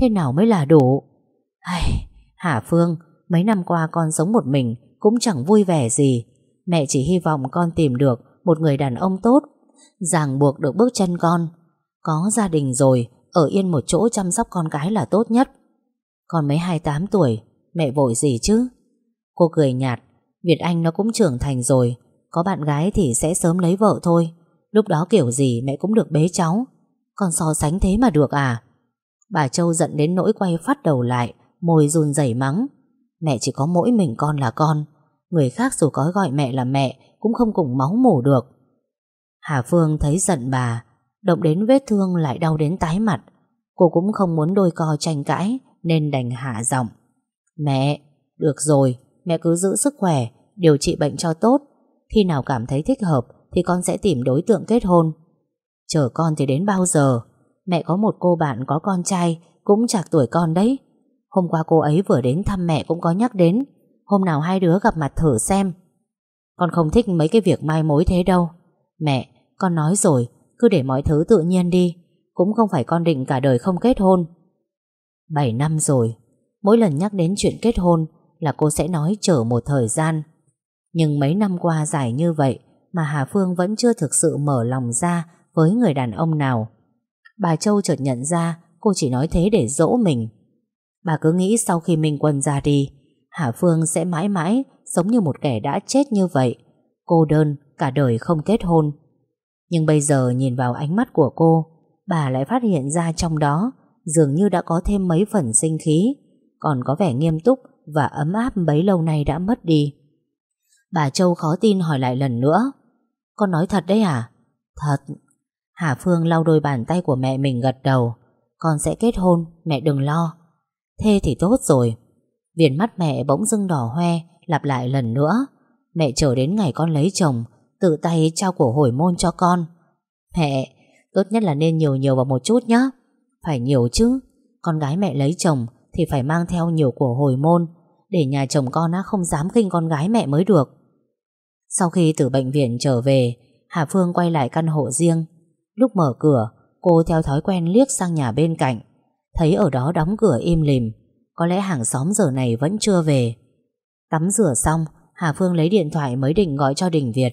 Thế nào mới là đủ? Ai, Hà Phương, Mấy năm qua con sống một mình Cũng chẳng vui vẻ gì Mẹ chỉ hy vọng con tìm được Một người đàn ông tốt Ràng buộc được bước chân con có gia đình rồi, Ở yên một chỗ chăm sóc con cái là tốt nhất. Con mấy 28 tuổi, Mẹ vội gì chứ? Cô cười nhạt, Việt Anh nó cũng trưởng thành rồi, Có bạn gái thì sẽ sớm lấy vợ thôi. Lúc đó kiểu gì mẹ cũng được bế cháu. Con so sánh thế mà được à? Bà Châu giận đến nỗi quay phát đầu lại, Môi run rẩy mắng. Mẹ chỉ có mỗi mình con là con, Người khác dù có gọi mẹ là mẹ Cũng không cùng máu mủ được. Hà Phương thấy giận bà Động đến vết thương lại đau đến tái mặt. Cô cũng không muốn đôi co tranh cãi Nên đành hạ giọng. Mẹ, được rồi Mẹ cứ giữ sức khỏe Điều trị bệnh cho tốt. Khi nào cảm thấy thích hợp Thì con sẽ tìm đối tượng kết hôn. Chờ con thì đến bao giờ? Mẹ có một cô bạn có con trai Cũng chạc tuổi con đấy. Hôm qua cô ấy vừa đến thăm mẹ cũng có nhắc đến. Hôm nào hai đứa gặp mặt thử xem. Con không thích mấy cái việc mai mối thế đâu. Mẹ, con nói rồi cứ để mọi thứ tự nhiên đi, Cũng không phải con định cả đời không kết hôn. 7 năm rồi, Mỗi lần nhắc đến chuyện kết hôn Là cô sẽ nói chờ một thời gian. Nhưng mấy năm qua dài như vậy Mà Hà Phương vẫn chưa thực sự mở lòng ra Với người đàn ông nào. Bà Châu chợt nhận ra Cô chỉ nói thế để dỗ mình. Bà cứ nghĩ sau khi Minh Quân ra đi, Hà Phương sẽ mãi mãi Sống như một kẻ đã chết như vậy. Cô đơn, cả đời không kết hôn. Nhưng bây giờ nhìn vào ánh mắt của cô, Bà lại phát hiện ra trong đó Dường như đã có thêm mấy phần sinh khí, Còn có vẻ nghiêm túc Và ấm áp bấy lâu nay đã mất đi. Bà Châu khó tin hỏi lại lần nữa, Con nói thật đấy à Thật. Hà Phương lau đôi bàn tay của mẹ mình gật đầu, Con sẽ kết hôn, Mẹ đừng lo. Thế thì tốt rồi. Viền mắt mẹ bỗng dưng đỏ hoe, Lặp lại lần nữa, Mẹ chờ đến ngày con lấy chồng Tự tay trao cổ hồi môn cho con. Mẹ, Tốt nhất là nên nhiều nhiều vào một chút nhé Phải nhiều chứ. Con gái mẹ lấy chồng Thì phải mang theo nhiều của hồi môn. Để nhà chồng con á, không dám khinh con gái mẹ mới được. Sau khi từ bệnh viện trở về, Hà Phương quay lại căn hộ riêng. Lúc mở cửa, Cô theo thói quen liếc sang nhà bên cạnh. Thấy ở đó đóng cửa im lìm, Có lẽ hàng xóm giờ này vẫn chưa về. Tắm rửa xong, Hà Phương lấy điện thoại mới định gọi cho Đình Việt.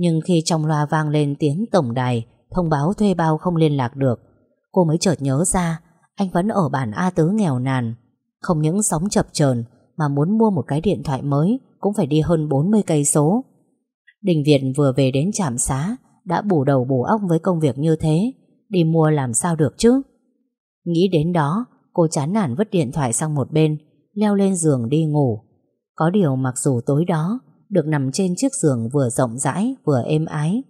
Nhưng khi trong loa vang lên tiếng tổng đài, Thông báo thuê bao không liên lạc được, Cô mới chợt nhớ ra Anh vẫn ở bản A Tứ nghèo nàn. Không những sóng chập chờn Mà muốn mua một cái điện thoại mới Cũng phải đi hơn 40 cây số. Đình Việt vừa về đến trạm xá, Đã bù đầu bù óc với công việc như thế, Đi mua làm sao được chứ? Nghĩ đến đó, Cô chán nản vứt điện thoại sang một bên, Leo lên giường đi ngủ. Có điều mặc dù tối đó được nằm trên chiếc giường vừa rộng rãi, Vừa êm ái.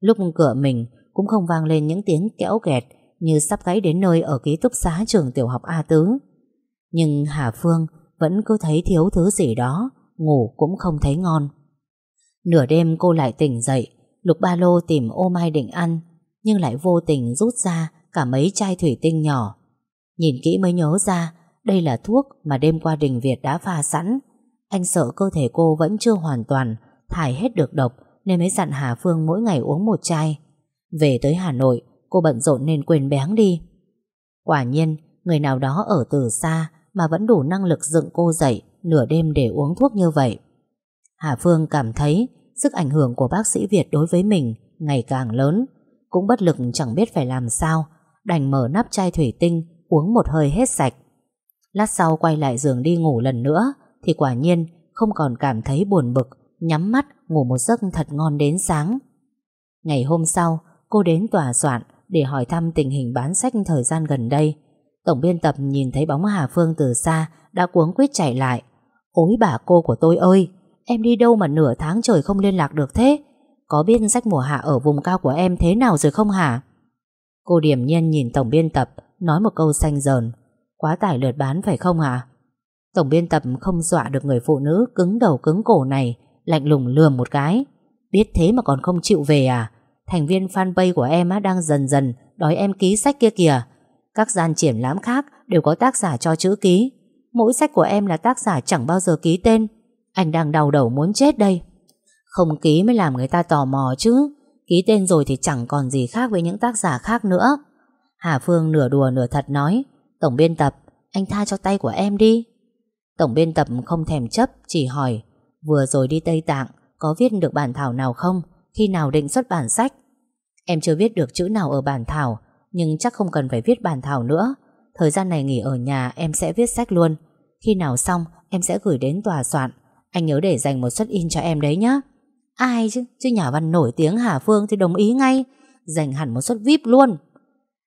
Lúc cửa mình cũng không vang lên những tiếng kẽo kẹt Như sắp gáy đến nơi Ở ký túc xá trường tiểu học A Tứ. Nhưng Hà Phương Vẫn cứ thấy thiếu thứ gì đó, Ngủ cũng không thấy ngon. Nửa đêm cô lại tỉnh dậy, Lục ba lô tìm ô mai định ăn, Nhưng lại vô tình rút ra Cả mấy chai thủy tinh nhỏ. Nhìn kỹ mới nhớ ra, Đây là thuốc mà đêm qua Đình Việt đã pha sẵn. Anh sợ cơ thể cô vẫn chưa hoàn toàn, Thải hết được độc, Nên mới dặn Hà Phương mỗi ngày uống một chai. Về tới Hà Nội, Cô bận rộn nên quên béng đi. Quả nhiên, Người nào đó ở từ xa Mà vẫn đủ năng lực dựng cô dậy Nửa đêm để uống thuốc như vậy. Hà Phương cảm thấy Sức ảnh hưởng của bác sĩ Việt đối với mình Ngày càng lớn, Cũng bất lực chẳng biết phải làm sao, Đành mở nắp chai thủy tinh Uống một hơi hết sạch. Lát sau quay lại giường đi ngủ lần nữa thì quả nhiên không còn cảm thấy buồn bực, Nhắm mắt ngủ một giấc thật ngon đến sáng. Ngày hôm sau, Cô đến tòa soạn Để hỏi thăm tình hình bán sách thời gian gần đây. Tổng biên tập nhìn thấy bóng Hà Phương từ xa Đã cuống quýt chạy lại. Ôi bà cô của tôi ơi, Em đi đâu mà nửa tháng trời không liên lạc được thế? Có biết sách mùa hạ ở vùng cao của em thế nào rồi không hả? Cô điểm nhiên nhìn tổng biên tập, Nói một câu xanh dờn. Quá tải lượt bán phải không hả? Tổng biên tập không dọa được người phụ nữ Cứng đầu cứng cổ này Lạnh lùng lườm một cái. Biết thế mà còn không chịu về à? Thành viên fanpage của em á, đang dần dần Đói em ký sách kia kìa. Các gian triển lãm khác đều có tác giả cho chữ ký. Mỗi sách của em là tác giả chẳng bao giờ ký tên. Anh đang đau đầu muốn chết đây. Không ký mới làm người ta tò mò chứ. Ký tên rồi thì chẳng còn gì khác với những tác giả khác nữa. Hà Phương nửa đùa nửa thật nói Tổng biên tập Anh tha cho tay của em đi. Tổng biên tập không thèm chấp, Chỉ hỏi, Vừa rồi đi Tây Tạng, Có viết được bản thảo nào không? Khi nào định xuất bản sách? Em chưa viết được chữ nào ở bản thảo, Nhưng chắc không cần phải viết bản thảo nữa. Thời gian này nghỉ ở nhà, em sẽ viết sách luôn. Khi nào xong, em sẽ gửi đến tòa soạn. Anh nhớ để dành một suất in cho em đấy nhé Ai chứ? Chứ nhà văn nổi tiếng Hà Phương thì đồng ý ngay. Dành hẳn một suất VIP luôn.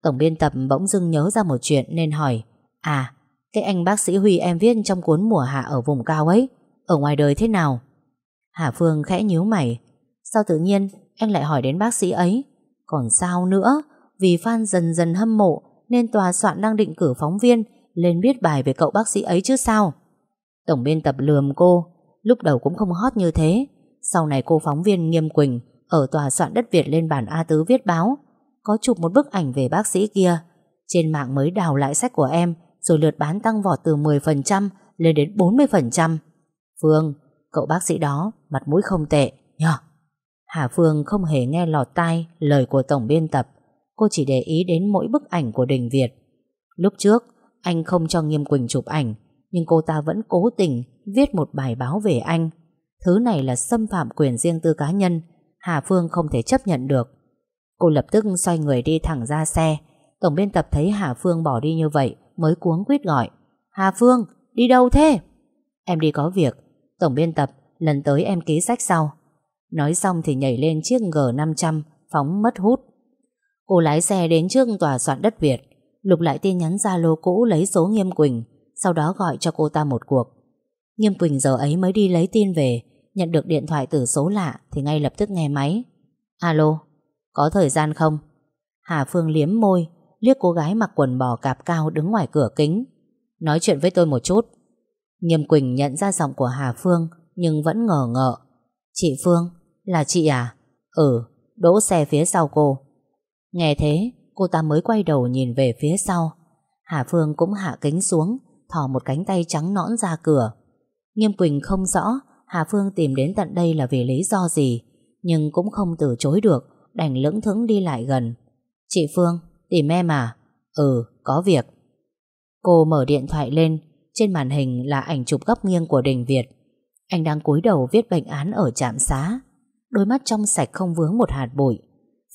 Tổng biên tập bỗng dưng nhớ ra một chuyện Nên hỏi À cái anh bác sĩ Huy em viết trong cuốn mùa hạ ở vùng cao ấy, Ở ngoài đời thế nào? Hà Phương khẽ nhíu mày. Sao tự nhiên anh lại hỏi đến bác sĩ ấy? Còn sao nữa? Vì fan dần dần hâm mộ Nên tòa soạn đang định cử phóng viên Lên viết bài về cậu bác sĩ ấy chứ sao? Tổng biên tập lườm cô, Lúc đầu cũng không hot như thế. Sau này cô phóng viên Nghiêm Quỳnh Ở tòa soạn đất Việt lên bản A Tứ viết báo, Có chụp một bức ảnh về bác sĩ kia. Trên mạng mới đào lại sách của em rồi lượt bán tăng vọt từ 10% Lên đến 40% Phương, cậu bác sĩ đó Mặt mũi không tệ, nhờ. Hà Phương không hề nghe lọt tai Lời của tổng biên tập. Cô chỉ để ý đến mỗi bức ảnh của Đình Việt. Lúc trước Anh không cho Nghiêm Quỳnh chụp ảnh Nhưng cô ta vẫn cố tình Viết một bài báo về anh. Thứ này là xâm phạm quyền riêng tư cá nhân Hà Phương không thể chấp nhận được. Cô lập tức xoay người đi thẳng ra xe. Tổng biên tập thấy Hà Phương bỏ đi như vậy Mới cuống quýt gọi Hà Phương, đi đâu thế? Em đi có việc. Tổng biên tập, lần tới em ký sách sau. Nói xong thì nhảy lên chiếc G500, phóng mất hút. Cô lái xe đến trước tòa soạn đất Việt, lục lại tin nhắn Zalo cũ lấy số Nghiêm Quỳnh, sau đó gọi cho cô ta một cuộc. Nghiêm Quỳnh giờ ấy mới đi lấy tin về, nhận được điện thoại từ số lạ thì ngay lập tức nghe máy. Alo, có thời gian không? Hà Phương liếm môi, liếc cô gái mặc quần bò cạp cao đứng ngoài cửa kính. Nói chuyện với tôi một chút. Nghiêm Quỳnh nhận ra giọng của Hà Phương nhưng vẫn ngờ ngợ. Chị Phương, là chị à? Ừ, đỗ xe phía sau cô. Nghe thế, cô ta mới quay đầu nhìn về phía sau. Hà Phương cũng hạ kính xuống, thò một cánh tay trắng nõn ra cửa. Nghiêm Quỳnh không rõ Hà Phương tìm đến tận đây là vì lý do gì, nhưng cũng không từ chối được, đành lững thững đi lại gần. Chị Phương, tìm em à? Ừ, có việc. Cô mở điện thoại lên, trên màn hình là ảnh chụp góc nghiêng của Đình Việt. Anh đang cúi đầu viết bệnh án ở trạm xá. Đôi mắt trong sạch không vướng một hạt bụi.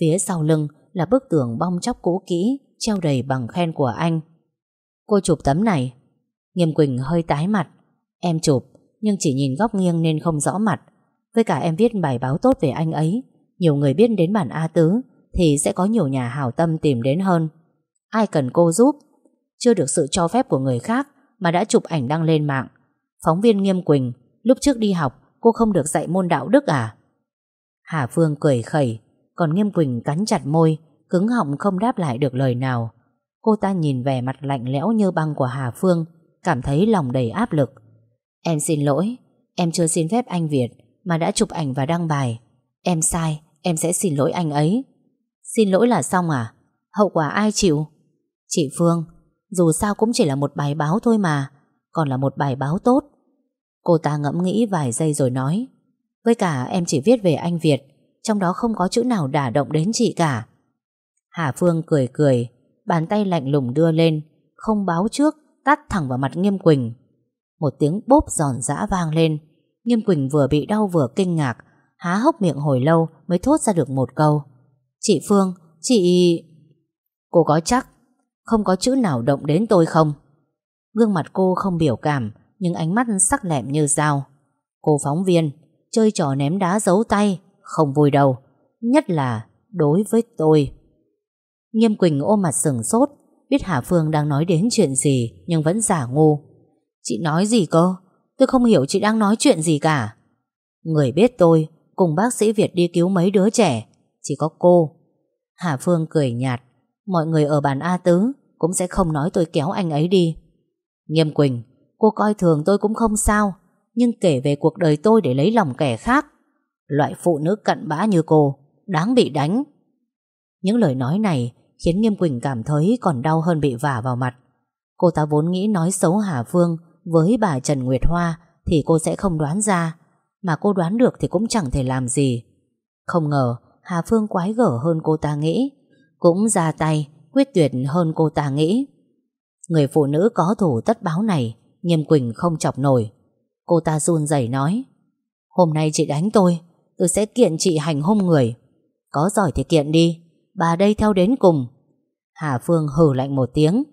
Phía sau lưng là bức tường bong chóc cũ kỹ, treo đầy bằng khen của anh. Cô chụp tấm này. Nghiêm Quỳnh hơi tái mặt. Em chụp, nhưng chỉ nhìn góc nghiêng nên không rõ mặt. Với cả em viết bài báo tốt về anh ấy, nhiều người biết đến bản A Tứ, thì sẽ có nhiều nhà hảo tâm tìm đến hơn. Ai cần cô giúp? Chưa được sự cho phép của người khác mà đã chụp ảnh đăng lên mạng. Phóng viên Nghiêm Quỳnh, lúc trước đi học, cô không được dạy môn đạo đức à? Hà Phương cười khẩy, còn Nghiêm Quỳnh cắn chặt môi, cứng họng không đáp lại được lời nào. Cô ta nhìn vẻ mặt lạnh lẽo như băng của Hà Phương, cảm thấy lòng đầy áp lực. Em xin lỗi, em chưa xin phép anh Việt mà đã chụp ảnh và đăng bài. Em sai, em sẽ xin lỗi anh ấy. Xin lỗi là xong à? Hậu quả ai chịu? Chị Phương, dù sao cũng chỉ là một bài báo thôi mà, còn là một bài báo tốt. Cô ta ngẫm nghĩ vài giây rồi nói, với cả em chỉ viết về anh Việt, trong đó không có chữ nào đả động đến chị cả. Hà Phương cười cười, bàn tay lạnh lùng đưa lên, không báo trước, tát thẳng vào mặt Nghiêm Quỳnh. Một tiếng bốp giòn giã vang lên, Nghiêm Quỳnh vừa bị đau vừa kinh ngạc, há hốc miệng hồi lâu mới thốt ra được một câu. Chị Phương, chị... Cô có chắc không có chữ nào động đến tôi không? Gương mặt cô không biểu cảm, nhưng ánh mắt sắc lẹm như dao. Cô phóng viên, chơi trò ném đá giấu tay, không vui đâu. Nhất là đối với tôi. Nghiêm Quỳnh ôm mặt sừng sốt, biết Hà Phương đang nói đến chuyện gì, nhưng vẫn giả ngu. Chị nói gì cơ? Tôi không hiểu chị đang nói chuyện gì cả. Người biết tôi, cùng bác sĩ Việt đi cứu mấy đứa trẻ, chỉ có cô. Hà Phương cười nhạt, mọi người ở bàn A Tứ cũng sẽ không nói tôi kéo anh ấy đi. Nghiêm Quỳnh, cô coi thường tôi cũng không sao, nhưng kể về cuộc đời tôi để lấy lòng kẻ khác. Loại phụ nữ cặn bã như cô, đáng bị đánh. Những lời nói này khiến Nghiêm Quỳnh cảm thấy còn đau hơn bị vả vào mặt. Cô ta vốn nghĩ nói xấu Hà Phương với bà Trần Nguyệt Hoa thì cô sẽ không đoán ra, mà cô đoán được thì cũng chẳng thể làm gì. Không ngờ Hà Phương quái gở hơn cô ta nghĩ, cũng ra tay quyết tuyệt hơn cô ta nghĩ. Người phụ nữ có thủ tất báo này, Nghiêm Quỳnh không chọc nổi. Cô ta run rẩy nói, hôm nay chị đánh tôi, tôi sẽ kiện chị hành hung người. Có giỏi thì kiện đi, bà đây theo đến cùng. Hà Phương hừ lạnh một tiếng.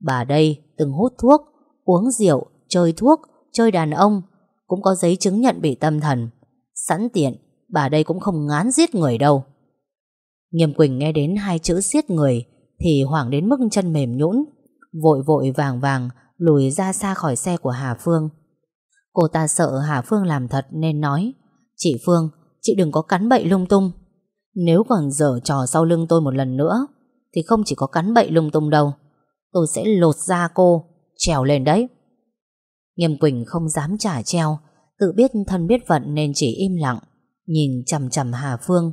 Bà đây từng hút thuốc, uống rượu, chơi thuốc, chơi đàn ông, cũng có giấy chứng nhận bị tâm thần. Sẵn tiện, bà đây cũng không ngán giết người đâu. Nghiêm Quỳnh nghe đến hai chữ giết người thì hoảng đến mức chân mềm nhũn, vội vội vàng vàng lùi ra xa khỏi xe của Hà Phương. Cô ta sợ Hà Phương làm thật nên nói Chị Phương, chị đừng có cắn bậy lung tung. Nếu còn dở trò sau lưng tôi một lần nữa thì không chỉ có cắn bậy lung tung đâu. Tôi sẽ lột da cô, trèo lên đấy. Nghiêm Quỳnh không dám trả treo, tự biết thân biết vận nên chỉ im lặng, nhìn chằm chằm Hà Phương.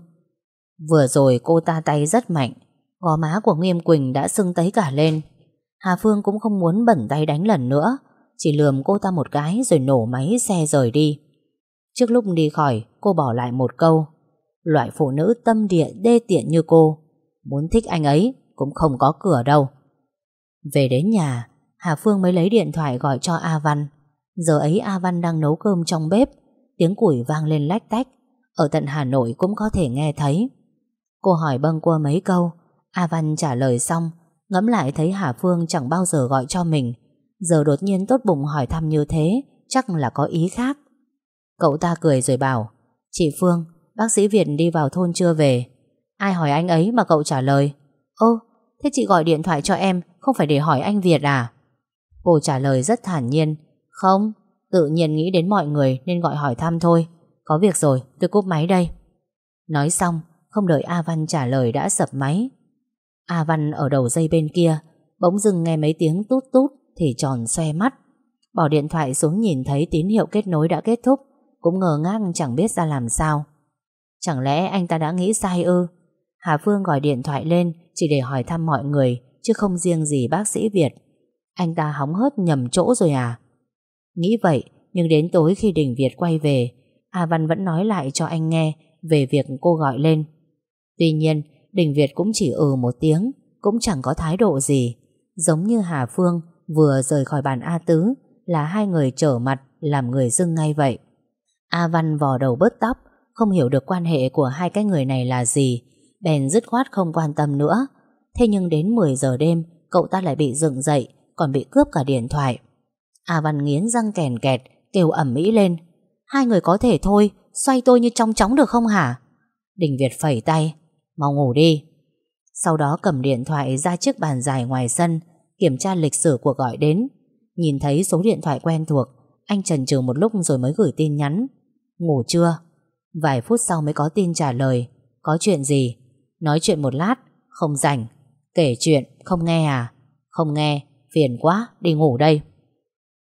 Vừa rồi cô ta tay rất mạnh, gò má của Nghiêm Quỳnh đã sưng tấy cả lên. Hà Phương cũng không muốn bẩn tay đánh lần nữa, chỉ lườm cô ta một cái rồi nổ máy xe rời đi. Trước lúc đi khỏi, cô bỏ lại một câu. Loại phụ nữ tâm địa đê tiện như cô, muốn thích anh ấy cũng không có cửa đâu. Về đến nhà, Hà Phương mới lấy điện thoại gọi cho A Văn. Giờ ấy A Văn đang nấu cơm trong bếp, tiếng củi vang lên lách tách. Ở tận Hà Nội cũng có thể nghe thấy. Cô hỏi bâng qua mấy câu, A Văn trả lời xong, ngẫm lại thấy Hà Phương chẳng bao giờ gọi cho mình, Giờ đột nhiên tốt bụng hỏi thăm như thế Chắc là có ý khác. Cậu ta cười rồi bảo Chị Phương, bác sĩ Việt đi vào thôn chưa về? Ai hỏi anh ấy mà cậu trả lời? Ơ, thế chị gọi điện thoại cho em Không phải để hỏi anh Việt à? Cô trả lời rất thản nhiên Không, tự nhiên nghĩ đến mọi người Nên gọi hỏi thăm thôi. Có việc rồi, tôi cúp máy đây. Nói xong, không đợi A Văn trả lời đã sập máy. A Văn ở đầu dây bên kia Bỗng dưng nghe mấy tiếng tút tút Thì tròn xoe mắt. Bỏ điện thoại xuống nhìn thấy tín hiệu kết nối đã kết thúc Cũng ngờ ngang chẳng biết ra làm sao. Chẳng lẽ anh ta đã nghĩ sai ư? Hà Phương gọi điện thoại lên Chỉ để hỏi thăm mọi người Chứ không riêng gì bác sĩ Việt. Anh ta hóng hớt nhầm chỗ rồi à? Nghĩ vậy Nhưng đến tối khi Đình Việt quay về A Văn vẫn nói lại cho anh nghe Về việc cô gọi lên. Tuy nhiên, Đình Việt cũng chỉ ừ một tiếng, Cũng chẳng có thái độ gì. Giống như Hà Phương vừa rời khỏi bàn A Tứ Là hai người trở mặt Làm người dưng ngay vậy. A Văn vò đầu bớt tóc, Không hiểu được quan hệ của hai cái người này là gì. Bèn dứt khoát không quan tâm nữa. Thế nhưng đến 10 giờ đêm, Cậu ta lại bị dựng dậy, Còn bị cướp cả điện thoại. A Văn nghiến răng kèn kẹt, Kêu ẩm mỹ lên. Hai người có thể thôi, Xoay tôi như trong chóng được không hả? Đình Việt phẩy tay, Mau ngủ đi. Sau đó cầm điện thoại ra chiếc bàn dài ngoài sân, Kiểm tra lịch sử cuộc gọi đến. Nhìn thấy số điện thoại quen thuộc, Anh chần chừ một lúc rồi mới gửi tin nhắn. Ngủ chưa? Vài phút sau mới có tin trả lời, Có chuyện gì? Nói chuyện một lát, Không rảnh. Kể chuyện, không nghe à? Không nghe, Phiền quá, Đi ngủ đây.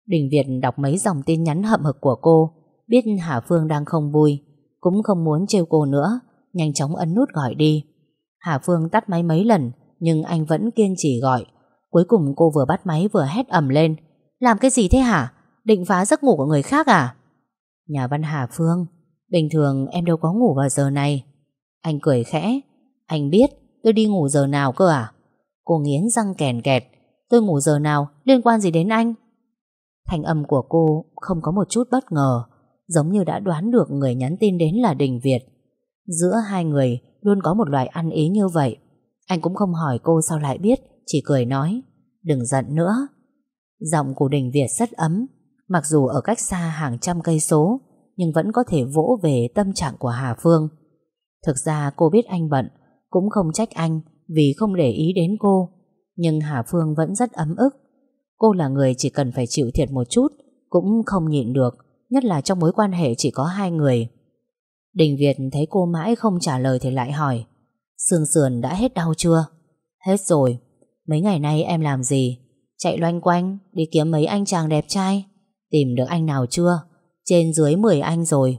Đình Việt đọc mấy dòng tin nhắn hậm hực của cô Biết Hà Phương đang không vui, Cũng không muốn trêu cô nữa, Nhanh chóng ấn nút gọi đi. Hà Phương tắt máy mấy lần, Nhưng anh vẫn kiên trì gọi. Cuối cùng cô vừa bắt máy vừa hét ầm lên. Làm cái gì thế hả? Định phá giấc ngủ của người khác à? Nhà văn Hà Phương, Bình thường em đâu có ngủ vào giờ này. Anh cười khẽ. Anh biết, tôi đi ngủ giờ nào cơ à? Cô nghiến răng kèn kẹt. Tôi ngủ giờ nào? Liên quan gì đến anh? Thành âm của cô không có một chút bất ngờ. Giống như đã đoán được người nhắn tin đến là Đình Việt. Giữa hai người luôn có một loại ăn ý như vậy. Anh cũng không hỏi cô sao lại biết, Chỉ cười nói, Đừng giận nữa. Giọng của Đình Việt rất ấm, Mặc dù ở cách xa hàng trăm cây số, Nhưng vẫn có thể vỗ về tâm trạng của Hà Phương. Thực ra cô biết anh bận, Cũng không trách anh Vì không để ý đến cô, Nhưng Hà Phương vẫn rất ấm ức. Cô là người chỉ cần phải chịu thiệt một chút, Cũng không nhịn được. Nhất là trong mối quan hệ chỉ có hai người Đình Việt thấy cô mãi không trả lời thì lại hỏi, Sương sườn đã hết đau chưa? Hết rồi Mấy ngày nay em làm gì? Chạy loanh quanh, Đi kiếm mấy anh chàng đẹp trai Tìm được anh nào chưa? Trên dưới 10 anh rồi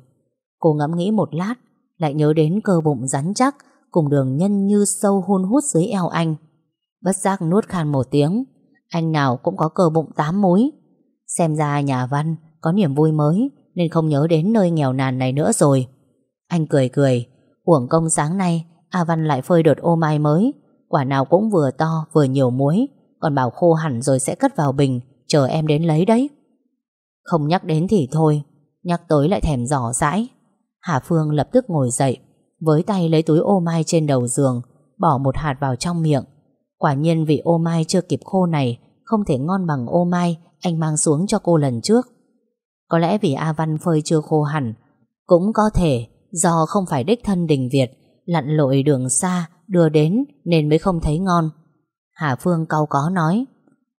Cô ngẫm nghĩ một lát, Lại nhớ đến cơ bụng rắn chắc Cùng đường nhân như sâu hun hút dưới eo anh Bất giác nuốt khan một tiếng, Anh nào cũng có cơ bụng tám múi Xem ra nhà văn có niềm vui mới, Nên không nhớ đến nơi nghèo nàn này nữa rồi. Anh cười cười, Uổng công sáng nay, A Văn lại phơi đợt ô mai mới. Quả nào cũng vừa to, vừa nhiều muối, Còn bảo khô hẳn rồi sẽ cất vào bình, Chờ em đến lấy đấy. Không nhắc đến thì thôi, Nhắc tới lại thèm giỏ dãi. Hà Phương lập tức ngồi dậy, Với tay lấy túi ô mai trên đầu giường, Bỏ một hạt vào trong miệng. Quả nhiên vị ô mai chưa kịp khô này, Không thể ngon bằng ô mai Anh mang xuống cho cô lần trước. Có lẽ vì A Văn phơi chưa khô hẳn, Cũng có thể Do không phải đích thân đình Việt Lặn lội đường xa, Đưa đến nên mới không thấy ngon. Hà Phương cau có nói,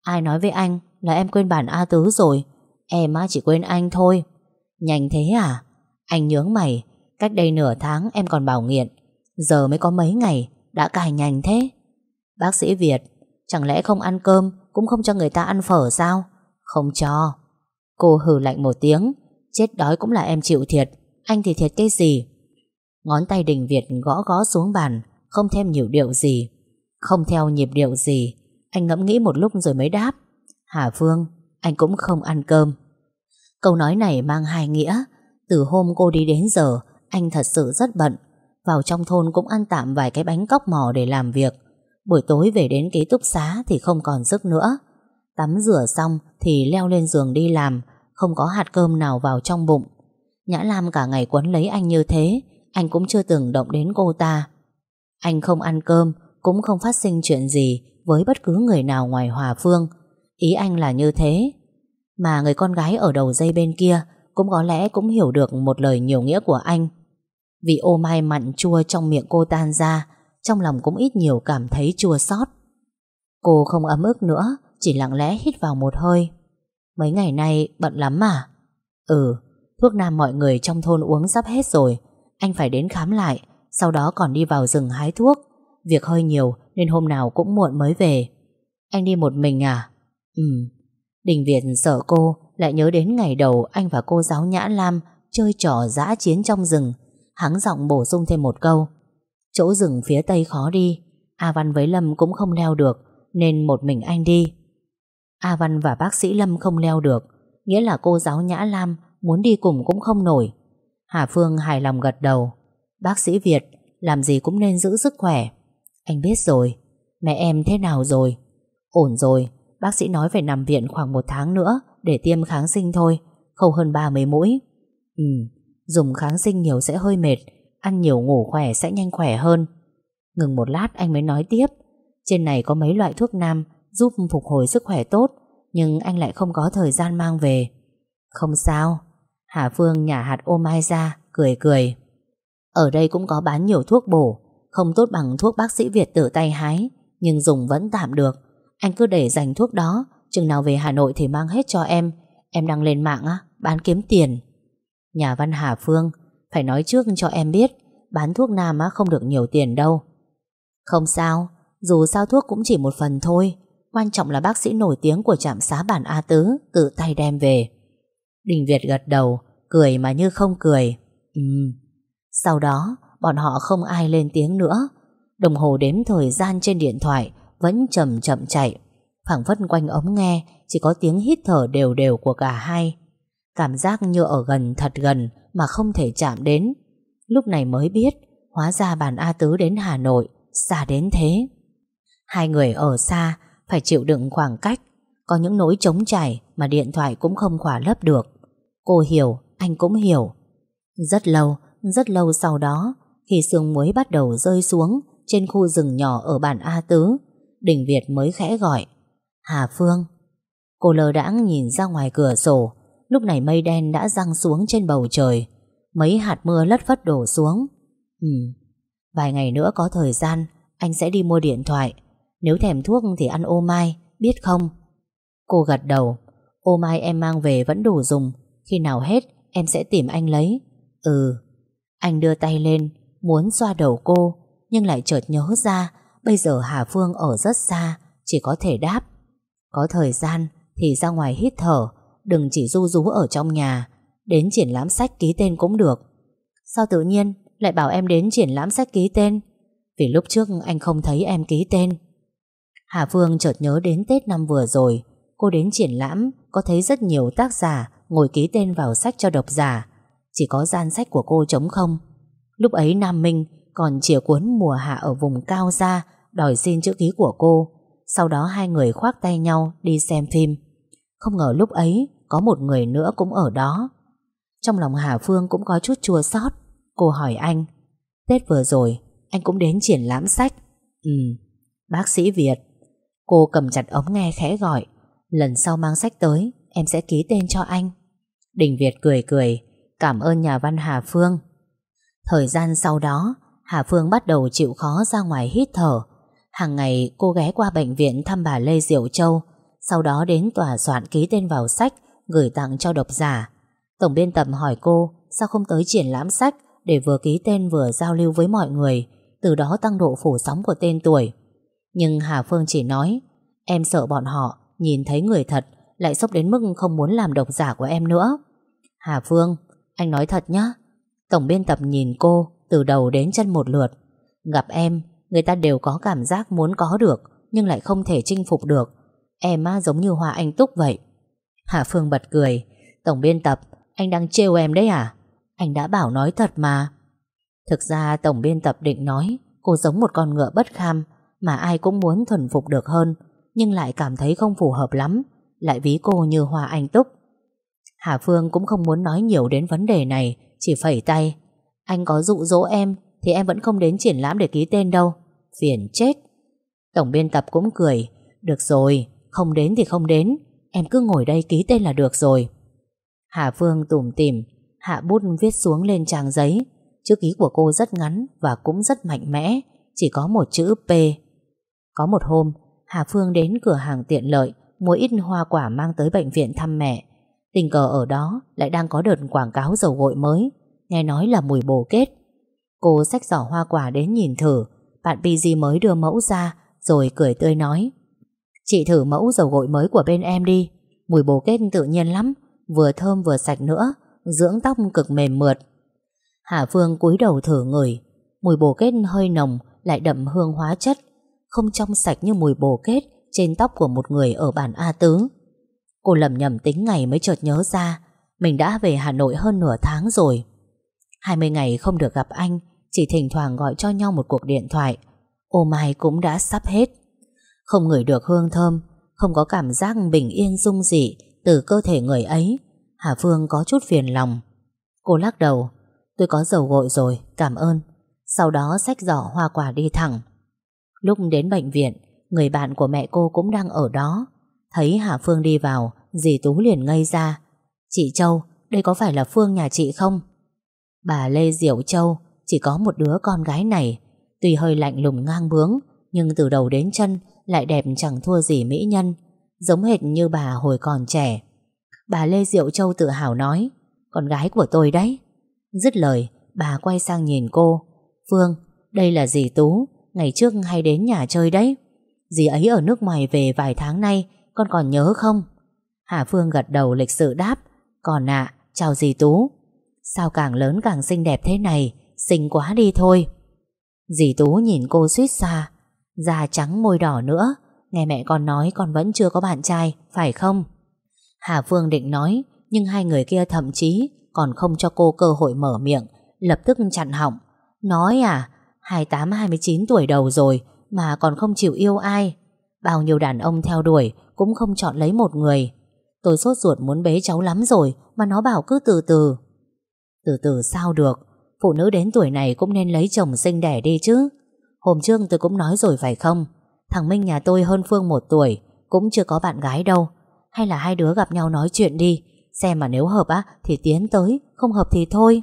Ai nói với anh là em quên bản A Tứ rồi, Em á chỉ quên anh thôi. Nhanh thế à? Anh nhướng mày, Cách đây nửa tháng em còn bảo nghiện, Giờ mới có mấy ngày Đã cài nhanh thế. Bác sĩ Việt, Chẳng lẽ không ăn cơm Cũng không cho người ta ăn phở sao? Không cho. Cô hừ lạnh một tiếng. Chết đói cũng là em chịu thiệt. Anh thì thiệt cái gì? Ngón tay đình Việt gõ gõ xuống bàn, Không thêm nhiều điệu gì. Không theo nhịp điệu gì. Anh ngẫm nghĩ một lúc rồi mới đáp. Hà Phương, Anh cũng không ăn cơm. Câu nói này mang hai nghĩa. Từ hôm cô đi đến giờ, Anh thật sự rất bận. Vào trong thôn cũng ăn tạm vài cái bánh cóc mò để làm việc. Buổi tối về đến ký túc xá Thì không còn sức nữa. Tắm rửa xong thì leo lên giường đi làm, Không có hạt cơm nào vào trong bụng. Nhã Lam cả ngày quấn lấy anh như thế, Anh cũng chưa từng động đến cô ta. Anh không ăn cơm, Cũng không phát sinh chuyện gì Với bất cứ người nào ngoài Hòa Phương. Ý anh là như thế. Mà người con gái ở đầu dây bên kia Cũng có lẽ cũng hiểu được một lời nhiều nghĩa của anh. Vì ô mai mặn chua trong miệng cô tan ra, Trong lòng cũng ít nhiều cảm thấy chua xót. Cô không ấm ức nữa chỉ lặng lẽ hít vào một hơi. Mấy ngày nay bận lắm mà. Ừ Thuốc nam mọi người trong thôn uống sắp hết rồi. Anh phải đến khám lại, Sau đó còn đi vào rừng hái thuốc. Việc hơi nhiều nên hôm nào cũng muộn mới về. Anh đi một mình à? Ừ. Đình Việt sợ cô, Lại nhớ đến ngày đầu anh và cô giáo Nhã Lam Chơi trò giã chiến trong rừng. Hắng giọng bổ sung thêm một câu. Chỗ rừng phía tây khó đi, A Văn với Lâm cũng không leo được, Nên một mình anh đi. A Văn và bác sĩ Lâm không leo được, Nghĩa là cô giáo Nhã Lam Muốn đi cùng cũng không nổi. Hà Phương hài lòng gật đầu. Bác sĩ Việt, Làm gì cũng nên giữ sức khỏe. Anh biết rồi, Mẹ em thế nào rồi? Ổn rồi, Bác sĩ nói phải nằm viện khoảng một tháng nữa Để tiêm kháng sinh thôi, Không hơn 30 mũi. Ừ Dùng kháng sinh nhiều sẽ hơi mệt, Ăn nhiều ngủ khỏe sẽ nhanh khỏe hơn. Ngừng một lát anh mới nói tiếp. Trên này có mấy loại thuốc nam Giúp phục hồi sức khỏe tốt, Nhưng anh lại không có thời gian mang về. Không sao. Hà Phương nhả hạt ô mai ra, Cười cười. Ở đây cũng có bán nhiều thuốc bổ, Không tốt bằng thuốc bác sĩ Việt tự tay hái, Nhưng dùng vẫn tạm được. Anh cứ để dành thuốc đó, Chừng nào về Hà Nội thì mang hết cho em. Em đăng lên mạng á, Bán kiếm tiền. Nhà văn Hà Phương, Phải nói trước cho em biết, Bán thuốc nam á không được nhiều tiền đâu. Không sao, Dù sao thuốc cũng chỉ một phần thôi Quan trọng là bác sĩ nổi tiếng của trạm xá bản A Tứ Tự tay đem về. Đình Việt gật đầu, Cười mà như không cười. Ừ Sau đó, bọn họ không ai lên tiếng nữa. Đồng hồ đếm thời gian trên điện thoại Vẫn chậm chậm chạy. Phảng phất quanh ống nghe, Chỉ có tiếng hít thở đều đều của cả hai. Cảm giác như ở gần, thật gần, Mà không thể chạm đến. Lúc này mới biết, Hóa ra bàn A Tứ đến Hà Nội, Xa đến thế. Hai người ở xa phải chịu đựng khoảng cách. Có những nỗi trống trải Mà điện thoại cũng không khỏa lấp được. Cô hiểu, anh cũng hiểu. Rất lâu, rất lâu sau đó Khi sương muối bắt đầu rơi xuống Trên khu rừng nhỏ ở bản A Tứ Đình Việt mới khẽ gọi Hà Phương. Cô lờ đãng nhìn ra ngoài cửa sổ. Lúc này mây đen đã răng xuống trên bầu trời. Mấy hạt mưa lất phất đổ xuống. Ừ Vài ngày nữa có thời gian Anh sẽ đi mua điện thoại. Nếu thèm thuốc thì ăn ô mai, Biết không? Cô gật đầu. Ô mai em mang về vẫn đủ dùng. Khi nào hết, em sẽ tìm anh lấy. Ừ. Anh đưa tay lên, Muốn xoa đầu cô, Nhưng lại chợt nhớ ra, Bây giờ Hà Phương ở rất xa, Chỉ có thể đáp. Có thời gian thì ra ngoài hít thở, Đừng chỉ du rú ở trong nhà. Đến triển lãm sách ký tên cũng được. Sao tự nhiên lại bảo em đến triển lãm sách ký tên? Vì lúc trước anh không thấy em ký tên. Hà Phương chợt nhớ đến Tết năm vừa rồi. Cô đến triển lãm, Có thấy rất nhiều tác giả Ngồi ký tên vào sách cho độc giả. Chỉ có gian sách của cô trống không. Lúc ấy Nam Minh còn chìa cuốn mùa hạ ở vùng cao ra, Đòi xin chữ ký của cô. Sau đó hai người khoác tay nhau đi xem phim. Không ngờ lúc ấy Có một người nữa cũng ở đó. Trong lòng Hà Phương cũng có chút chua xót. Cô hỏi anh, Tết vừa rồi anh cũng đến triển lãm sách? Ừ Bác sĩ Việt. Cô cầm chặt ống nghe khẽ gọi, Lần sau mang sách tới, Em sẽ ký tên cho anh. Đình Việt cười cười, Cảm ơn nhà văn Hà Phương. Thời gian sau đó, Hà Phương bắt đầu chịu khó ra ngoài hít thở. Hàng ngày, cô ghé qua bệnh viện thăm bà Lê Diệu Châu, Sau đó đến tòa soạn ký tên vào sách, Gửi tặng cho độc giả. Tổng biên tập hỏi cô, Sao không tới triển lãm sách Để vừa ký tên vừa giao lưu với mọi người, Từ đó tăng độ phủ sóng của tên tuổi? Nhưng Hà Phương chỉ nói, Em sợ bọn họ Nhìn thấy người thật, Lại sốc đến mức không muốn làm độc giả của em nữa. Hà Phương, Anh nói thật nhá, Tổng biên tập nhìn cô Từ đầu đến chân một lượt. Gặp em, Người ta đều có cảm giác muốn có được, Nhưng lại không thể chinh phục được. Em á, giống như Hoa Anh Túc vậy. Hà Phương bật cười, Tổng biên tập, Anh đang trêu em đấy à? Anh đã bảo nói thật mà. Thực ra tổng biên tập định nói, Cô giống một con ngựa bất kham mà ai cũng muốn thuần phục được hơn Nhưng lại cảm thấy không phù hợp lắm Lại ví cô như Hoa Anh Túc. Hà Phương cũng không muốn nói nhiều đến vấn đề này Chỉ phẩy tay. Anh có dụ dỗ em Thì em vẫn không đến triển lãm để ký tên đâu. Phiền chết. Tổng biên tập cũng cười. Được rồi, Không đến thì không đến. Em cứ ngồi đây ký tên là được rồi. Hà Phương tủm tỉm Hạ bút viết xuống lên trang giấy. Chữ ký của cô rất ngắn Và cũng rất mạnh mẽ. Chỉ có một chữ P. Có một hôm, Hà Phương đến cửa hàng tiện lợi, Mua ít hoa quả mang tới bệnh viện thăm mẹ. Tình cờ ở đó Lại đang có đợt quảng cáo dầu gội mới, Nghe nói là mùi bồ kết. Cô xách giỏ hoa quả đến nhìn thử, Bạn PG mới đưa mẫu ra, Rồi cười tươi nói, Chị thử mẫu dầu gội mới của bên em đi, Mùi bồ kết tự nhiên lắm, Vừa thơm vừa sạch nữa, Dưỡng tóc cực mềm mượt. Hà Phương cúi đầu thử ngửi, Mùi bồ kết hơi nồng, Lại đậm hương hóa chất. Không trong sạch như mùi bồ kết Trên tóc của một người ở bản A Tứ. Cô lầm nhầm tính ngày mới chợt nhớ ra Mình đã về Hà Nội hơn nửa tháng rồi. 20 ngày không được gặp anh Chỉ thỉnh thoảng gọi cho nhau một cuộc điện thoại. Ô mai cũng đã sắp hết. Không ngửi được hương thơm Không có cảm giác bình yên dung dị Từ cơ thể người ấy Hà Phương có chút phiền lòng. Cô lắc đầu Tôi có dầu gội rồi, cảm ơn. Sau đó xách giỏ hoa quả đi thẳng. Lúc đến bệnh viện Người bạn của mẹ cô cũng đang ở đó. Thấy Hà Phương đi vào Dì Tú liền ngây ra. Chị Châu, đây có phải là Phương nhà chị không? Bà Lê Diệu Châu Chỉ có một đứa con gái này. Tuy hơi lạnh lùng ngang bướng Nhưng từ đầu đến chân Lại đẹp chẳng thua gì mỹ nhân Giống hệt như bà hồi còn trẻ. Bà Lê Diệu Châu tự hào nói Con gái của tôi đấy. Dứt lời bà quay sang nhìn cô. Phương đây là dì Tú. Ngày trước hay đến nhà chơi đấy. Dì ấy ở nước ngoài về vài tháng nay, Con còn nhớ không? Hà Phương gật đầu lịch sự đáp, Còn ạ, chào dì Tú. Sao càng lớn càng xinh đẹp thế này, Xinh quá đi thôi. Dì Tú nhìn cô suýt xa, Da trắng môi đỏ nữa. Nghe mẹ con nói con vẫn chưa có bạn trai, Phải không? Hà Phương định nói, Nhưng hai người kia thậm chí Còn không cho cô cơ hội mở miệng, Lập tức chặn họng. Nói à 28-29 tuổi đầu rồi Mà còn không chịu yêu ai. Bao nhiêu đàn ông theo đuổi Cũng không chọn lấy một người. Tôi sốt ruột muốn bế cháu lắm rồi Mà nó bảo cứ từ từ. Từ từ sao được? Phụ nữ đến tuổi này cũng nên lấy chồng sinh đẻ đi chứ. Hôm trước tôi cũng nói rồi phải không? Thằng Minh nhà tôi hơn Phương một tuổi, Cũng chưa có bạn gái đâu. Hay là hai đứa gặp nhau nói chuyện đi, Xem mà nếu hợp á thì tiến tới, Không hợp thì thôi.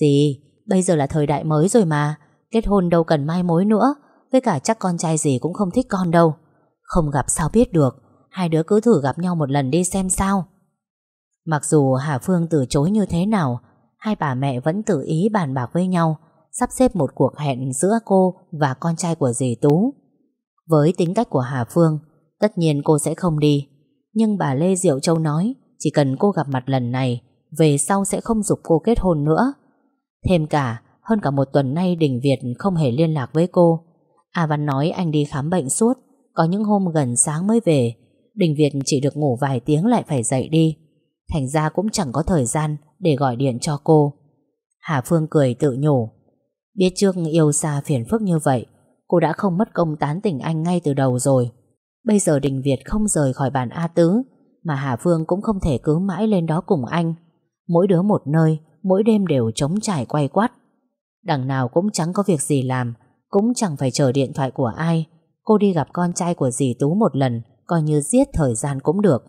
Gì, bây giờ là thời đại mới rồi mà. Kết hôn đâu cần mai mối nữa, Với cả chắc con trai gì cũng không thích con đâu. Không gặp sao biết được, Hai đứa cứ thử gặp nhau một lần đi xem sao. Mặc dù Hà Phương từ chối như thế nào, Hai bà mẹ vẫn tự ý bàn bạc với nhau, Sắp xếp một cuộc hẹn giữa cô Và con trai của dì Tú. Với tính cách của Hà Phương, Tất nhiên cô sẽ không đi. Nhưng bà Lê Diệu Châu nói, Chỉ cần cô gặp mặt lần này, Về sau sẽ không dục cô kết hôn nữa. Thêm cả hơn cả một tuần nay Đình Việt không hề liên lạc với cô. A Văn nói anh đi khám bệnh suốt, Có những hôm gần sáng mới về. Đình Việt chỉ được ngủ vài tiếng lại phải dậy đi. Thành ra cũng chẳng có thời gian Để gọi điện cho cô. Hà Phương cười tự nhủ. Biết trước yêu xa phiền phức như vậy, Cô đã không mất công tán tỉnh anh ngay từ đầu rồi. Bây giờ Đình Việt không rời khỏi bàn A Tứ, Mà Hà Phương cũng không thể cứ mãi lên đó cùng anh. Mỗi đứa một nơi, Mỗi đêm đều trống trải quay quắt. Đằng nào cũng chẳng có việc gì làm, Cũng chẳng phải chờ điện thoại của ai. Cô đi gặp con trai của dì Tú một lần, Coi như giết thời gian cũng được.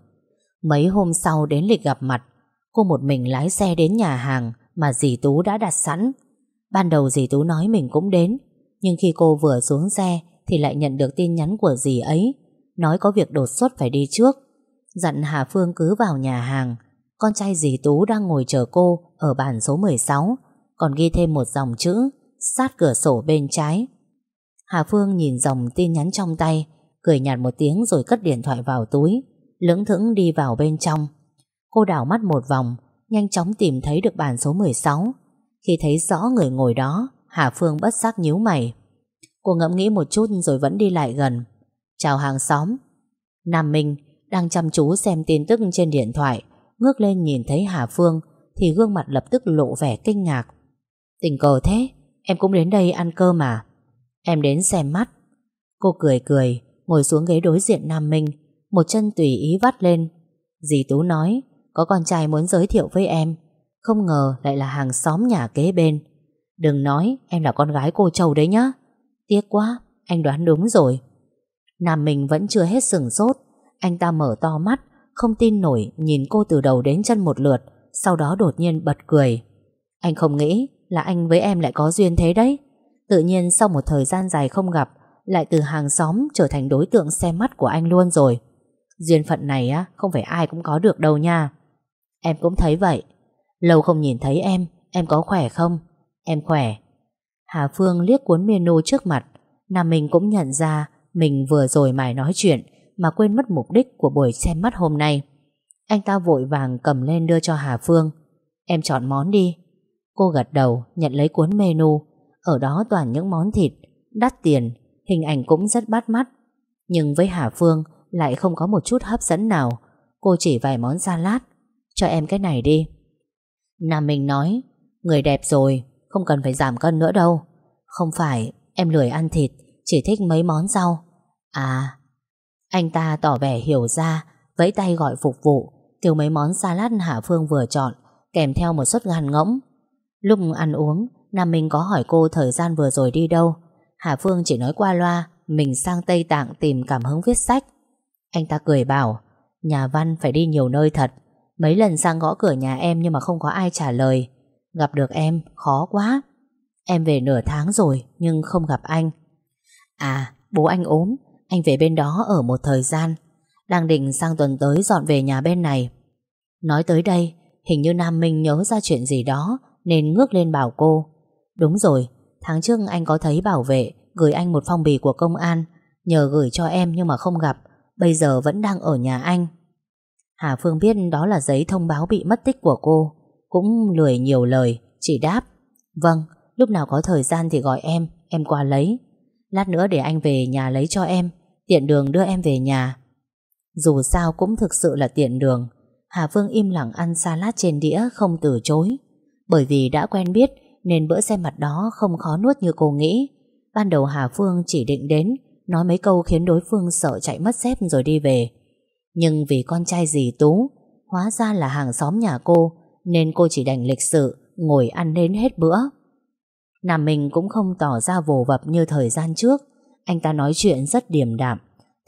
Mấy hôm sau đến lịch gặp mặt, Cô một mình lái xe đến nhà hàng Mà dì Tú đã đặt sẵn. Ban đầu dì Tú nói mình cũng đến, Nhưng khi cô vừa xuống xe Thì lại nhận được tin nhắn của dì ấy, Nói có việc đột xuất phải đi trước. Dặn Hà Phương cứ vào nhà hàng. Con trai dì Tú đang ngồi chờ cô Ở bàn số 16 còn ghi thêm một dòng chữ, Sát cửa sổ bên trái. Hà Phương nhìn dòng tin nhắn trong tay, Cười nhạt một tiếng rồi cất điện thoại vào túi, lững thững đi vào bên trong. Cô đảo mắt một vòng, Nhanh chóng tìm thấy được bàn số 16 Khi thấy rõ người ngồi đó, Hà Phương bất giác nhíu mày. Cô ngẫm nghĩ một chút rồi vẫn đi lại gần. Chào hàng xóm. Nam Minh đang chăm chú xem tin tức trên điện thoại, Ngước lên nhìn thấy Hà Phương Thì gương mặt lập tức lộ vẻ kinh ngạc. Tình cờ thế, Em cũng đến đây ăn cơm mà. Em đến xem mắt. Cô cười cười, Ngồi xuống ghế đối diện Nam Minh, Một chân tùy ý vắt lên. Dì Tú nói, Có con trai muốn giới thiệu với em, Không ngờ lại là hàng xóm nhà kế bên. Đừng nói em là con gái cô Châu đấy nhá. Tiếc quá, Anh đoán đúng rồi. Nam Minh vẫn chưa hết sừng sốt. Anh ta mở to mắt, Không tin nổi nhìn cô từ đầu đến chân một lượt, Sau đó đột nhiên bật cười. Anh không nghĩ là anh với em lại có duyên thế đấy. Tự nhiên sau một thời gian dài không gặp, Lại từ hàng xóm trở thành đối tượng xem mắt của anh luôn rồi. Duyên phận này á, Không phải ai cũng có được đâu nha. Em cũng thấy vậy. Lâu không nhìn thấy em Em có khỏe không? Em khỏe. Hà Phương liếc cuốn menu trước mặt. Nam mình cũng nhận ra Mình vừa rồi mải nói chuyện Mà quên mất mục đích của buổi xem mắt hôm nay. Anh ta vội vàng cầm lên đưa cho Hà Phương. Em chọn món đi. Cô gật đầu, nhận lấy cuốn menu. Ở đó toàn những món thịt, Đắt tiền, Hình ảnh cũng rất bắt mắt. Nhưng với Hà Phương lại không có một chút hấp dẫn nào. Cô chỉ vài món salad. Cho em cái này đi. Nam Minh nói, Người đẹp rồi, Không cần phải giảm cân nữa đâu. Không phải, em lười ăn thịt, Chỉ thích mấy món rau. À Anh ta tỏ vẻ hiểu ra, Vẫy tay gọi phục vụ. Kêu mấy món salad Hà Phương vừa chọn, Kèm theo một suất gan ngỗng. Lúc ăn uống, Nam Minh có hỏi cô thời gian vừa rồi đi đâu. Hà Phương chỉ nói qua loa, Mình sang Tây Tạng tìm cảm hứng viết sách. Anh ta cười bảo, Nhà văn phải đi nhiều nơi thật. Mấy lần sang gõ cửa nhà em nhưng mà không có ai trả lời. Gặp được em, khó quá. Em về nửa tháng rồi, Nhưng không gặp anh. À bố anh ốm. Anh về bên đó ở một thời gian. Đang định sang tuần tới dọn về nhà bên này. Nói tới đây, Hình như Nam Minh nhớ ra chuyện gì đó nên ngước lên bảo cô. Đúng rồi Tháng trước anh có thấy bảo vệ Gửi anh một phong bì của công an Nhờ gửi cho em nhưng mà không gặp Bây giờ vẫn đang ở nhà anh. Hà Phương biết đó là giấy thông báo bị mất tích của cô Cũng lười nhiều lời Chỉ đáp Vâng, lúc nào có thời gian thì gọi em Em qua lấy. Lát nữa để anh về nhà lấy cho em Tiện đường đưa em về nhà. Dù sao cũng thực sự là tiện đường Hà Phương im lặng ăn salad trên đĩa Không từ chối. Bởi vì đã quen biết, Nên bữa xem mặt đó không khó nuốt như cô nghĩ. Ban đầu Hà Phương chỉ định đến, Nói mấy câu khiến đối phương sợ chạy mất dép rồi đi về. Nhưng vì con trai dì Tú, Hóa ra là hàng xóm nhà cô, Nên cô chỉ đành lịch sự, Ngồi ăn đến hết bữa. Nam Minh cũng không tỏ ra vồ vập như thời gian trước. Anh ta nói chuyện rất điềm đạm,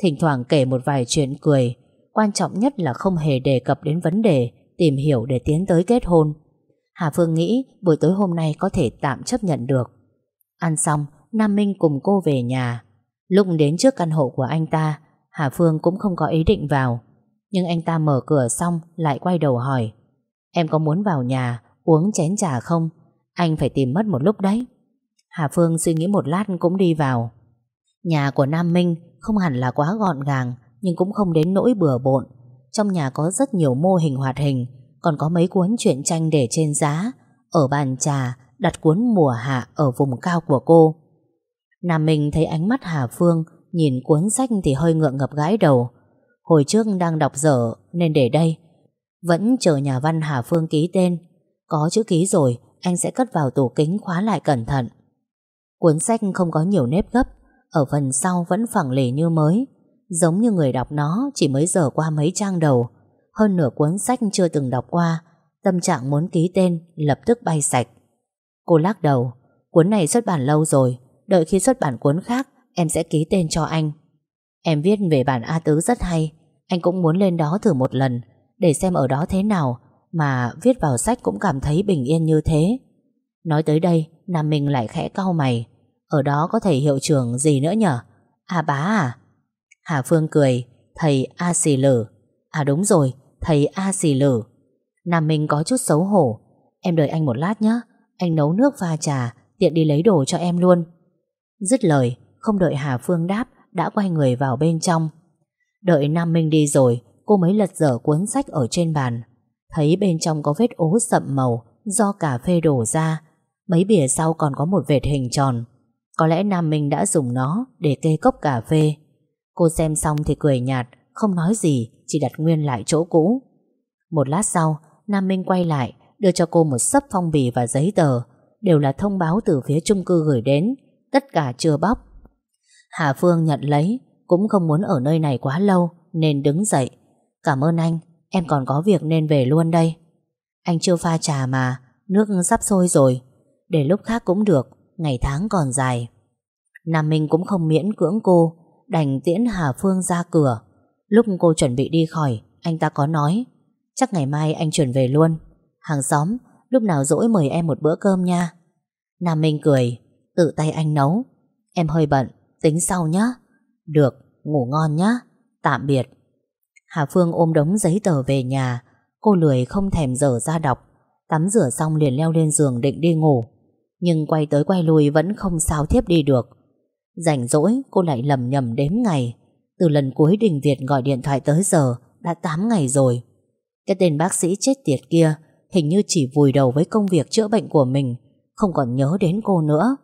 Thỉnh thoảng kể một vài chuyện cười. Quan trọng nhất là không hề đề cập đến vấn đề Tìm hiểu để tiến tới kết hôn. Hà Phương nghĩ buổi tối hôm nay có thể tạm chấp nhận được. Ăn xong, Nam Minh cùng cô về nhà. Lúc đến trước căn hộ của anh ta, Hà Phương cũng không có ý định vào. Nhưng anh ta mở cửa xong Lại quay đầu hỏi, Em có muốn vào nhà uống chén trà không? Anh phải tìm mất một lúc đấy. Hà Phương suy nghĩ một lát cũng đi vào. Nhà của Nam Minh Không hẳn là quá gọn gàng, Nhưng cũng không đến nỗi bừa bộn. Trong nhà có rất nhiều mô hình hoạt hình còn có mấy cuốn truyện tranh để trên giá, Ở bàn trà, Đặt cuốn mùa hạ ở vùng cao của cô. Nam Minh thấy ánh mắt Hà Phương, Nhìn cuốn sách thì hơi ngượng ngập gái đầu. Hồi trước đang đọc dở, Nên để đây. Vẫn chờ nhà văn Hà Phương ký tên. Có chữ ký rồi, Anh sẽ cất vào tủ kính khóa lại cẩn thận. Cuốn sách không có nhiều nếp gấp, Ở phần sau vẫn phẳng lề như mới. Giống như người đọc nó, Chỉ mới dở qua mấy trang đầu. Hơn nửa cuốn sách chưa từng đọc qua, Tâm trạng muốn ký tên Lập tức bay sạch. Cô lắc đầu, Cuốn này xuất bản lâu rồi, Đợi khi xuất bản cuốn khác, Em sẽ ký tên cho anh. Em viết về bản A Tứ rất hay, Anh cũng muốn lên đó thử một lần, Để xem ở đó thế nào, Mà viết vào sách cũng cảm thấy bình yên như thế. Nói tới đây, Nam Minh lại khẽ cau mày, Ở đó có thầy hiệu trưởng gì nữa nhở? À bá à? Hà Phương cười, Thầy A Xì Lử. À đúng rồi Thầy A Xì Lử. Nam Minh có chút xấu hổ. Em đợi anh một lát nhé Anh nấu nước pha trà, Tiện đi lấy đồ cho em luôn. Dứt lời, không đợi Hà Phương đáp, Đã quay người vào bên trong. Đợi Nam Minh đi rồi, Cô mới lật dở cuốn sách ở trên bàn. Thấy bên trong có vết ố sậm màu, Do cà phê đổ ra. Mấy bìa sau còn có một vệt hình tròn. Có lẽ Nam Minh đã dùng nó Để kê cốc cà phê. Cô xem xong thì cười nhạt không nói gì, Chỉ đặt nguyên lại chỗ cũ. Một lát sau, Nam Minh quay lại, Đưa cho cô một sấp phong bì và giấy tờ, Đều là thông báo từ phía chung cư gửi đến, Tất cả chưa bóc. Hà Phương nhận lấy, Cũng không muốn ở nơi này quá lâu, Nên đứng dậy. Cảm ơn anh, Em còn có việc nên về luôn đây. Anh chưa pha trà mà, Nước sắp sôi rồi, Để lúc khác cũng được, Ngày tháng còn dài. Nam Minh cũng không miễn cưỡng cô, Đành tiễn Hà Phương ra cửa. Lúc cô chuẩn bị đi khỏi, Anh ta có nói, Chắc ngày mai anh chuyển về luôn. Hàng xóm, lúc nào rỗi mời em một bữa cơm nha. Nam Minh cười, Tự tay anh nấu. Em hơi bận, tính sau nhé Được, ngủ ngon nhé Tạm biệt. Hà Phương ôm đống giấy tờ về nhà. Cô lười không thèm dở ra đọc. Tắm rửa xong liền leo lên giường định đi ngủ. Nhưng quay tới quay lui Vẫn không sao thiếp đi được. Rảnh rỗi, cô lại lầm nhầm đếm ngày. Từ lần cuối Đình Việt gọi điện thoại tới giờ, Đã 8 ngày rồi. Cái tên bác sĩ chết tiệt kia Hình như chỉ vùi đầu với công việc chữa bệnh của mình, Không còn nhớ đến cô nữa.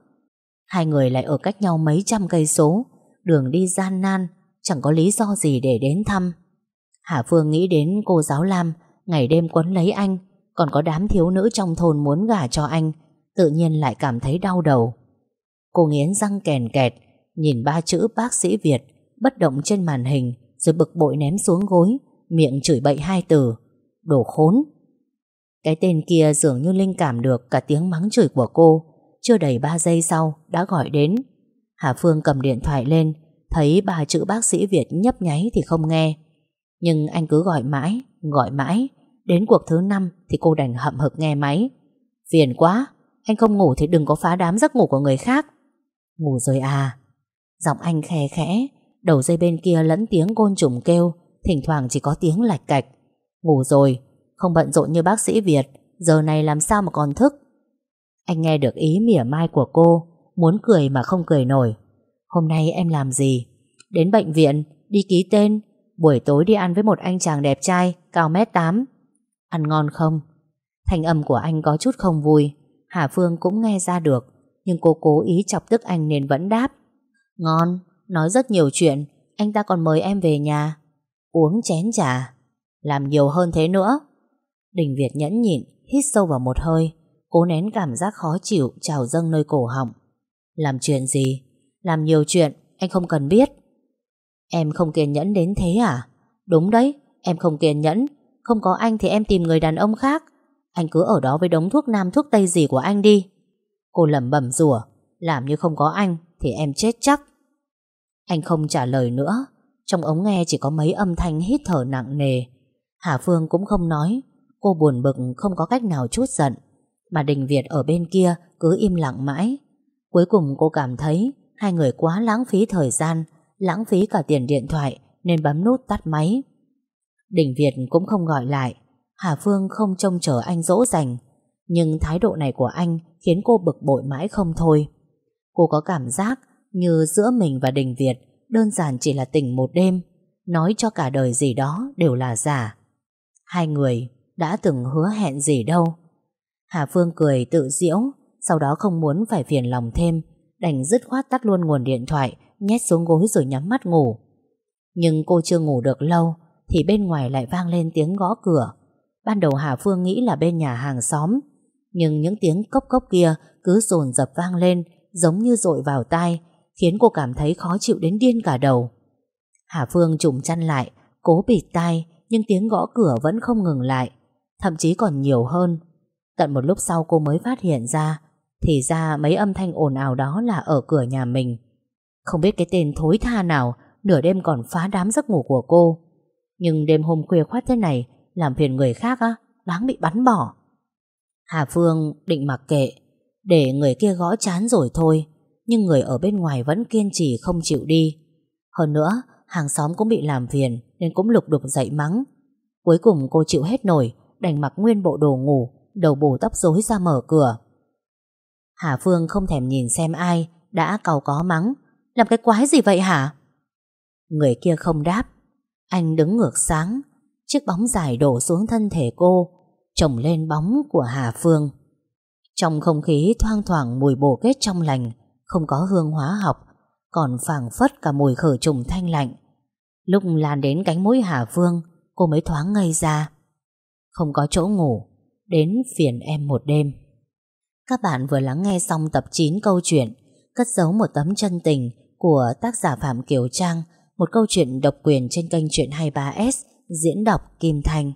Hai người lại ở cách nhau mấy trăm cây số, Đường đi gian nan, Chẳng có lý do gì để đến thăm. Hà Phương nghĩ đến cô giáo Lam, Ngày đêm quấn lấy anh, Còn có đám thiếu nữ trong thôn muốn gả cho anh, Tự nhiên lại cảm thấy đau đầu. Cô nghiến răng kèn kẹt, Nhìn ba chữ bác sĩ Việt Bất động trên màn hình, Rồi bực bội ném xuống gối, Miệng chửi bậy hai từ, Đồ khốn. Cái tên kia dường như linh cảm được Cả tiếng mắng chửi của cô. Chưa đầy ba giây sau, đã gọi đến. Hà Phương cầm điện thoại lên, Thấy ba chữ bác sĩ Việt nhấp nháy thì không nghe. Nhưng anh cứ gọi mãi Gọi mãi, Đến cuộc thứ năm thì cô đành hậm hực nghe máy. Phiền quá, Anh không ngủ thì đừng có phá đám giấc ngủ của người khác. Ngủ rồi à? Giọng anh khe khẽ Đầu dây bên kia lẫn tiếng côn trùng kêu, Thỉnh thoảng chỉ có tiếng lạch cạch. Ngủ rồi, Không bận rộn như bác sĩ Việt, Giờ này làm sao mà còn thức? Anh nghe được ý mỉa mai của cô, Muốn cười mà không cười nổi. Hôm nay em làm gì? Đến bệnh viện, Đi ký tên. Buổi tối đi ăn với một anh chàng đẹp trai, Cao mét 8 Ăn ngon không? Thanh âm của anh có chút không vui. Hà Phương cũng nghe ra được, Nhưng cô cố ý chọc tức anh nên vẫn đáp. Ngon Nói rất nhiều chuyện, Anh ta còn mời em về nhà. Uống chén trà. Làm nhiều hơn thế nữa. Đình Việt nhẫn nhịn, Hít sâu vào một hơi, Cố nén cảm giác khó chịu trào dâng nơi cổ họng. Làm chuyện gì? Làm nhiều chuyện, anh không cần biết. Em không kiên nhẫn đến thế à? Đúng đấy, Em không kiên nhẫn. Không có anh thì em tìm người đàn ông khác. Anh cứ ở đó với đống thuốc nam thuốc tây gì của anh đi. Cô lẩm bẩm rủa, Làm như không có anh Thì em chết chắc. Anh không trả lời nữa. Trong ống nghe chỉ có mấy âm thanh hít thở nặng nề. Hà Phương cũng không nói. Cô buồn bực, không có cách nào chút giận. Mà Đình Việt ở bên kia Cứ im lặng mãi. Cuối cùng cô cảm thấy Hai người quá lãng phí thời gian, Lãng phí cả tiền điện thoại Nên bấm nút tắt máy. Đình Việt cũng không gọi lại. Hà Phương không trông chờ anh dỗ dành. Nhưng thái độ này của anh Khiến cô bực bội mãi không thôi. Cô có cảm giác như giữa mình và Đình Việt, Đơn giản chỉ là tình một đêm, Nói cho cả đời gì đó đều là giả. Hai người đã từng hứa hẹn gì đâu. Hà Phương cười tự diễu Sau đó không muốn phải phiền lòng thêm, Đành dứt khoát tắt luôn nguồn điện thoại, Nhét xuống gối rồi nhắm mắt ngủ. Nhưng cô chưa ngủ được lâu, Thì bên ngoài lại vang lên tiếng gõ cửa. Ban đầu Hà Phương nghĩ là bên nhà hàng xóm, Nhưng những tiếng cốc cốc kia Cứ dồn dập vang lên, Giống như dội vào tai Khiến cô cảm thấy khó chịu đến điên cả đầu. Hà Phương trùng chăn lại, Cố bịt tai, Nhưng tiếng gõ cửa vẫn không ngừng lại, Thậm chí còn nhiều hơn. Tận một lúc sau cô mới phát hiện ra, Thì ra mấy âm thanh ồn ào đó là ở cửa nhà mình. Không biết cái tên thối tha nào, Nửa đêm còn phá đám giấc ngủ của cô. Nhưng đêm hôm khuya khoát thế này, Làm phiền người khác á, Đáng bị bắn bỏ. Hà Phương định mặc kệ, Để người kia gõ chán rồi thôi. Nhưng người ở bên ngoài vẫn kiên trì không chịu đi. Hơn nữa, Hàng xóm cũng bị làm phiền Nên cũng lục đục dậy mắng. Cuối cùng cô chịu hết nổi, Đành mặc nguyên bộ đồ ngủ, Đầu bù tóc rối ra mở cửa. Hà Phương không thèm nhìn xem ai Đã cầu có mắng, Làm cái quái gì vậy hả? Người kia không đáp. Anh đứng ngược sáng, Chiếc bóng dài đổ xuống thân thể cô Trồng lên bóng của Hà Phương. Trong không khí thoang thoảng mùi bổ kết trong lành không có hương hóa học, Còn phảng phất cả mùi khử trùng thanh lạnh. Lúc lan đến cánh mũi Hà Phương Cô mới thoáng ngây ra. Không có chỗ ngủ, Đến phiền em một đêm. Các bạn vừa lắng nghe xong tập 9 câu chuyện Cất giấu một tấm chân tình Của tác giả Phạm Kiều Trang, Một câu chuyện độc quyền trên kênh Chuyện 23S Diễn đọc Kim Thanh.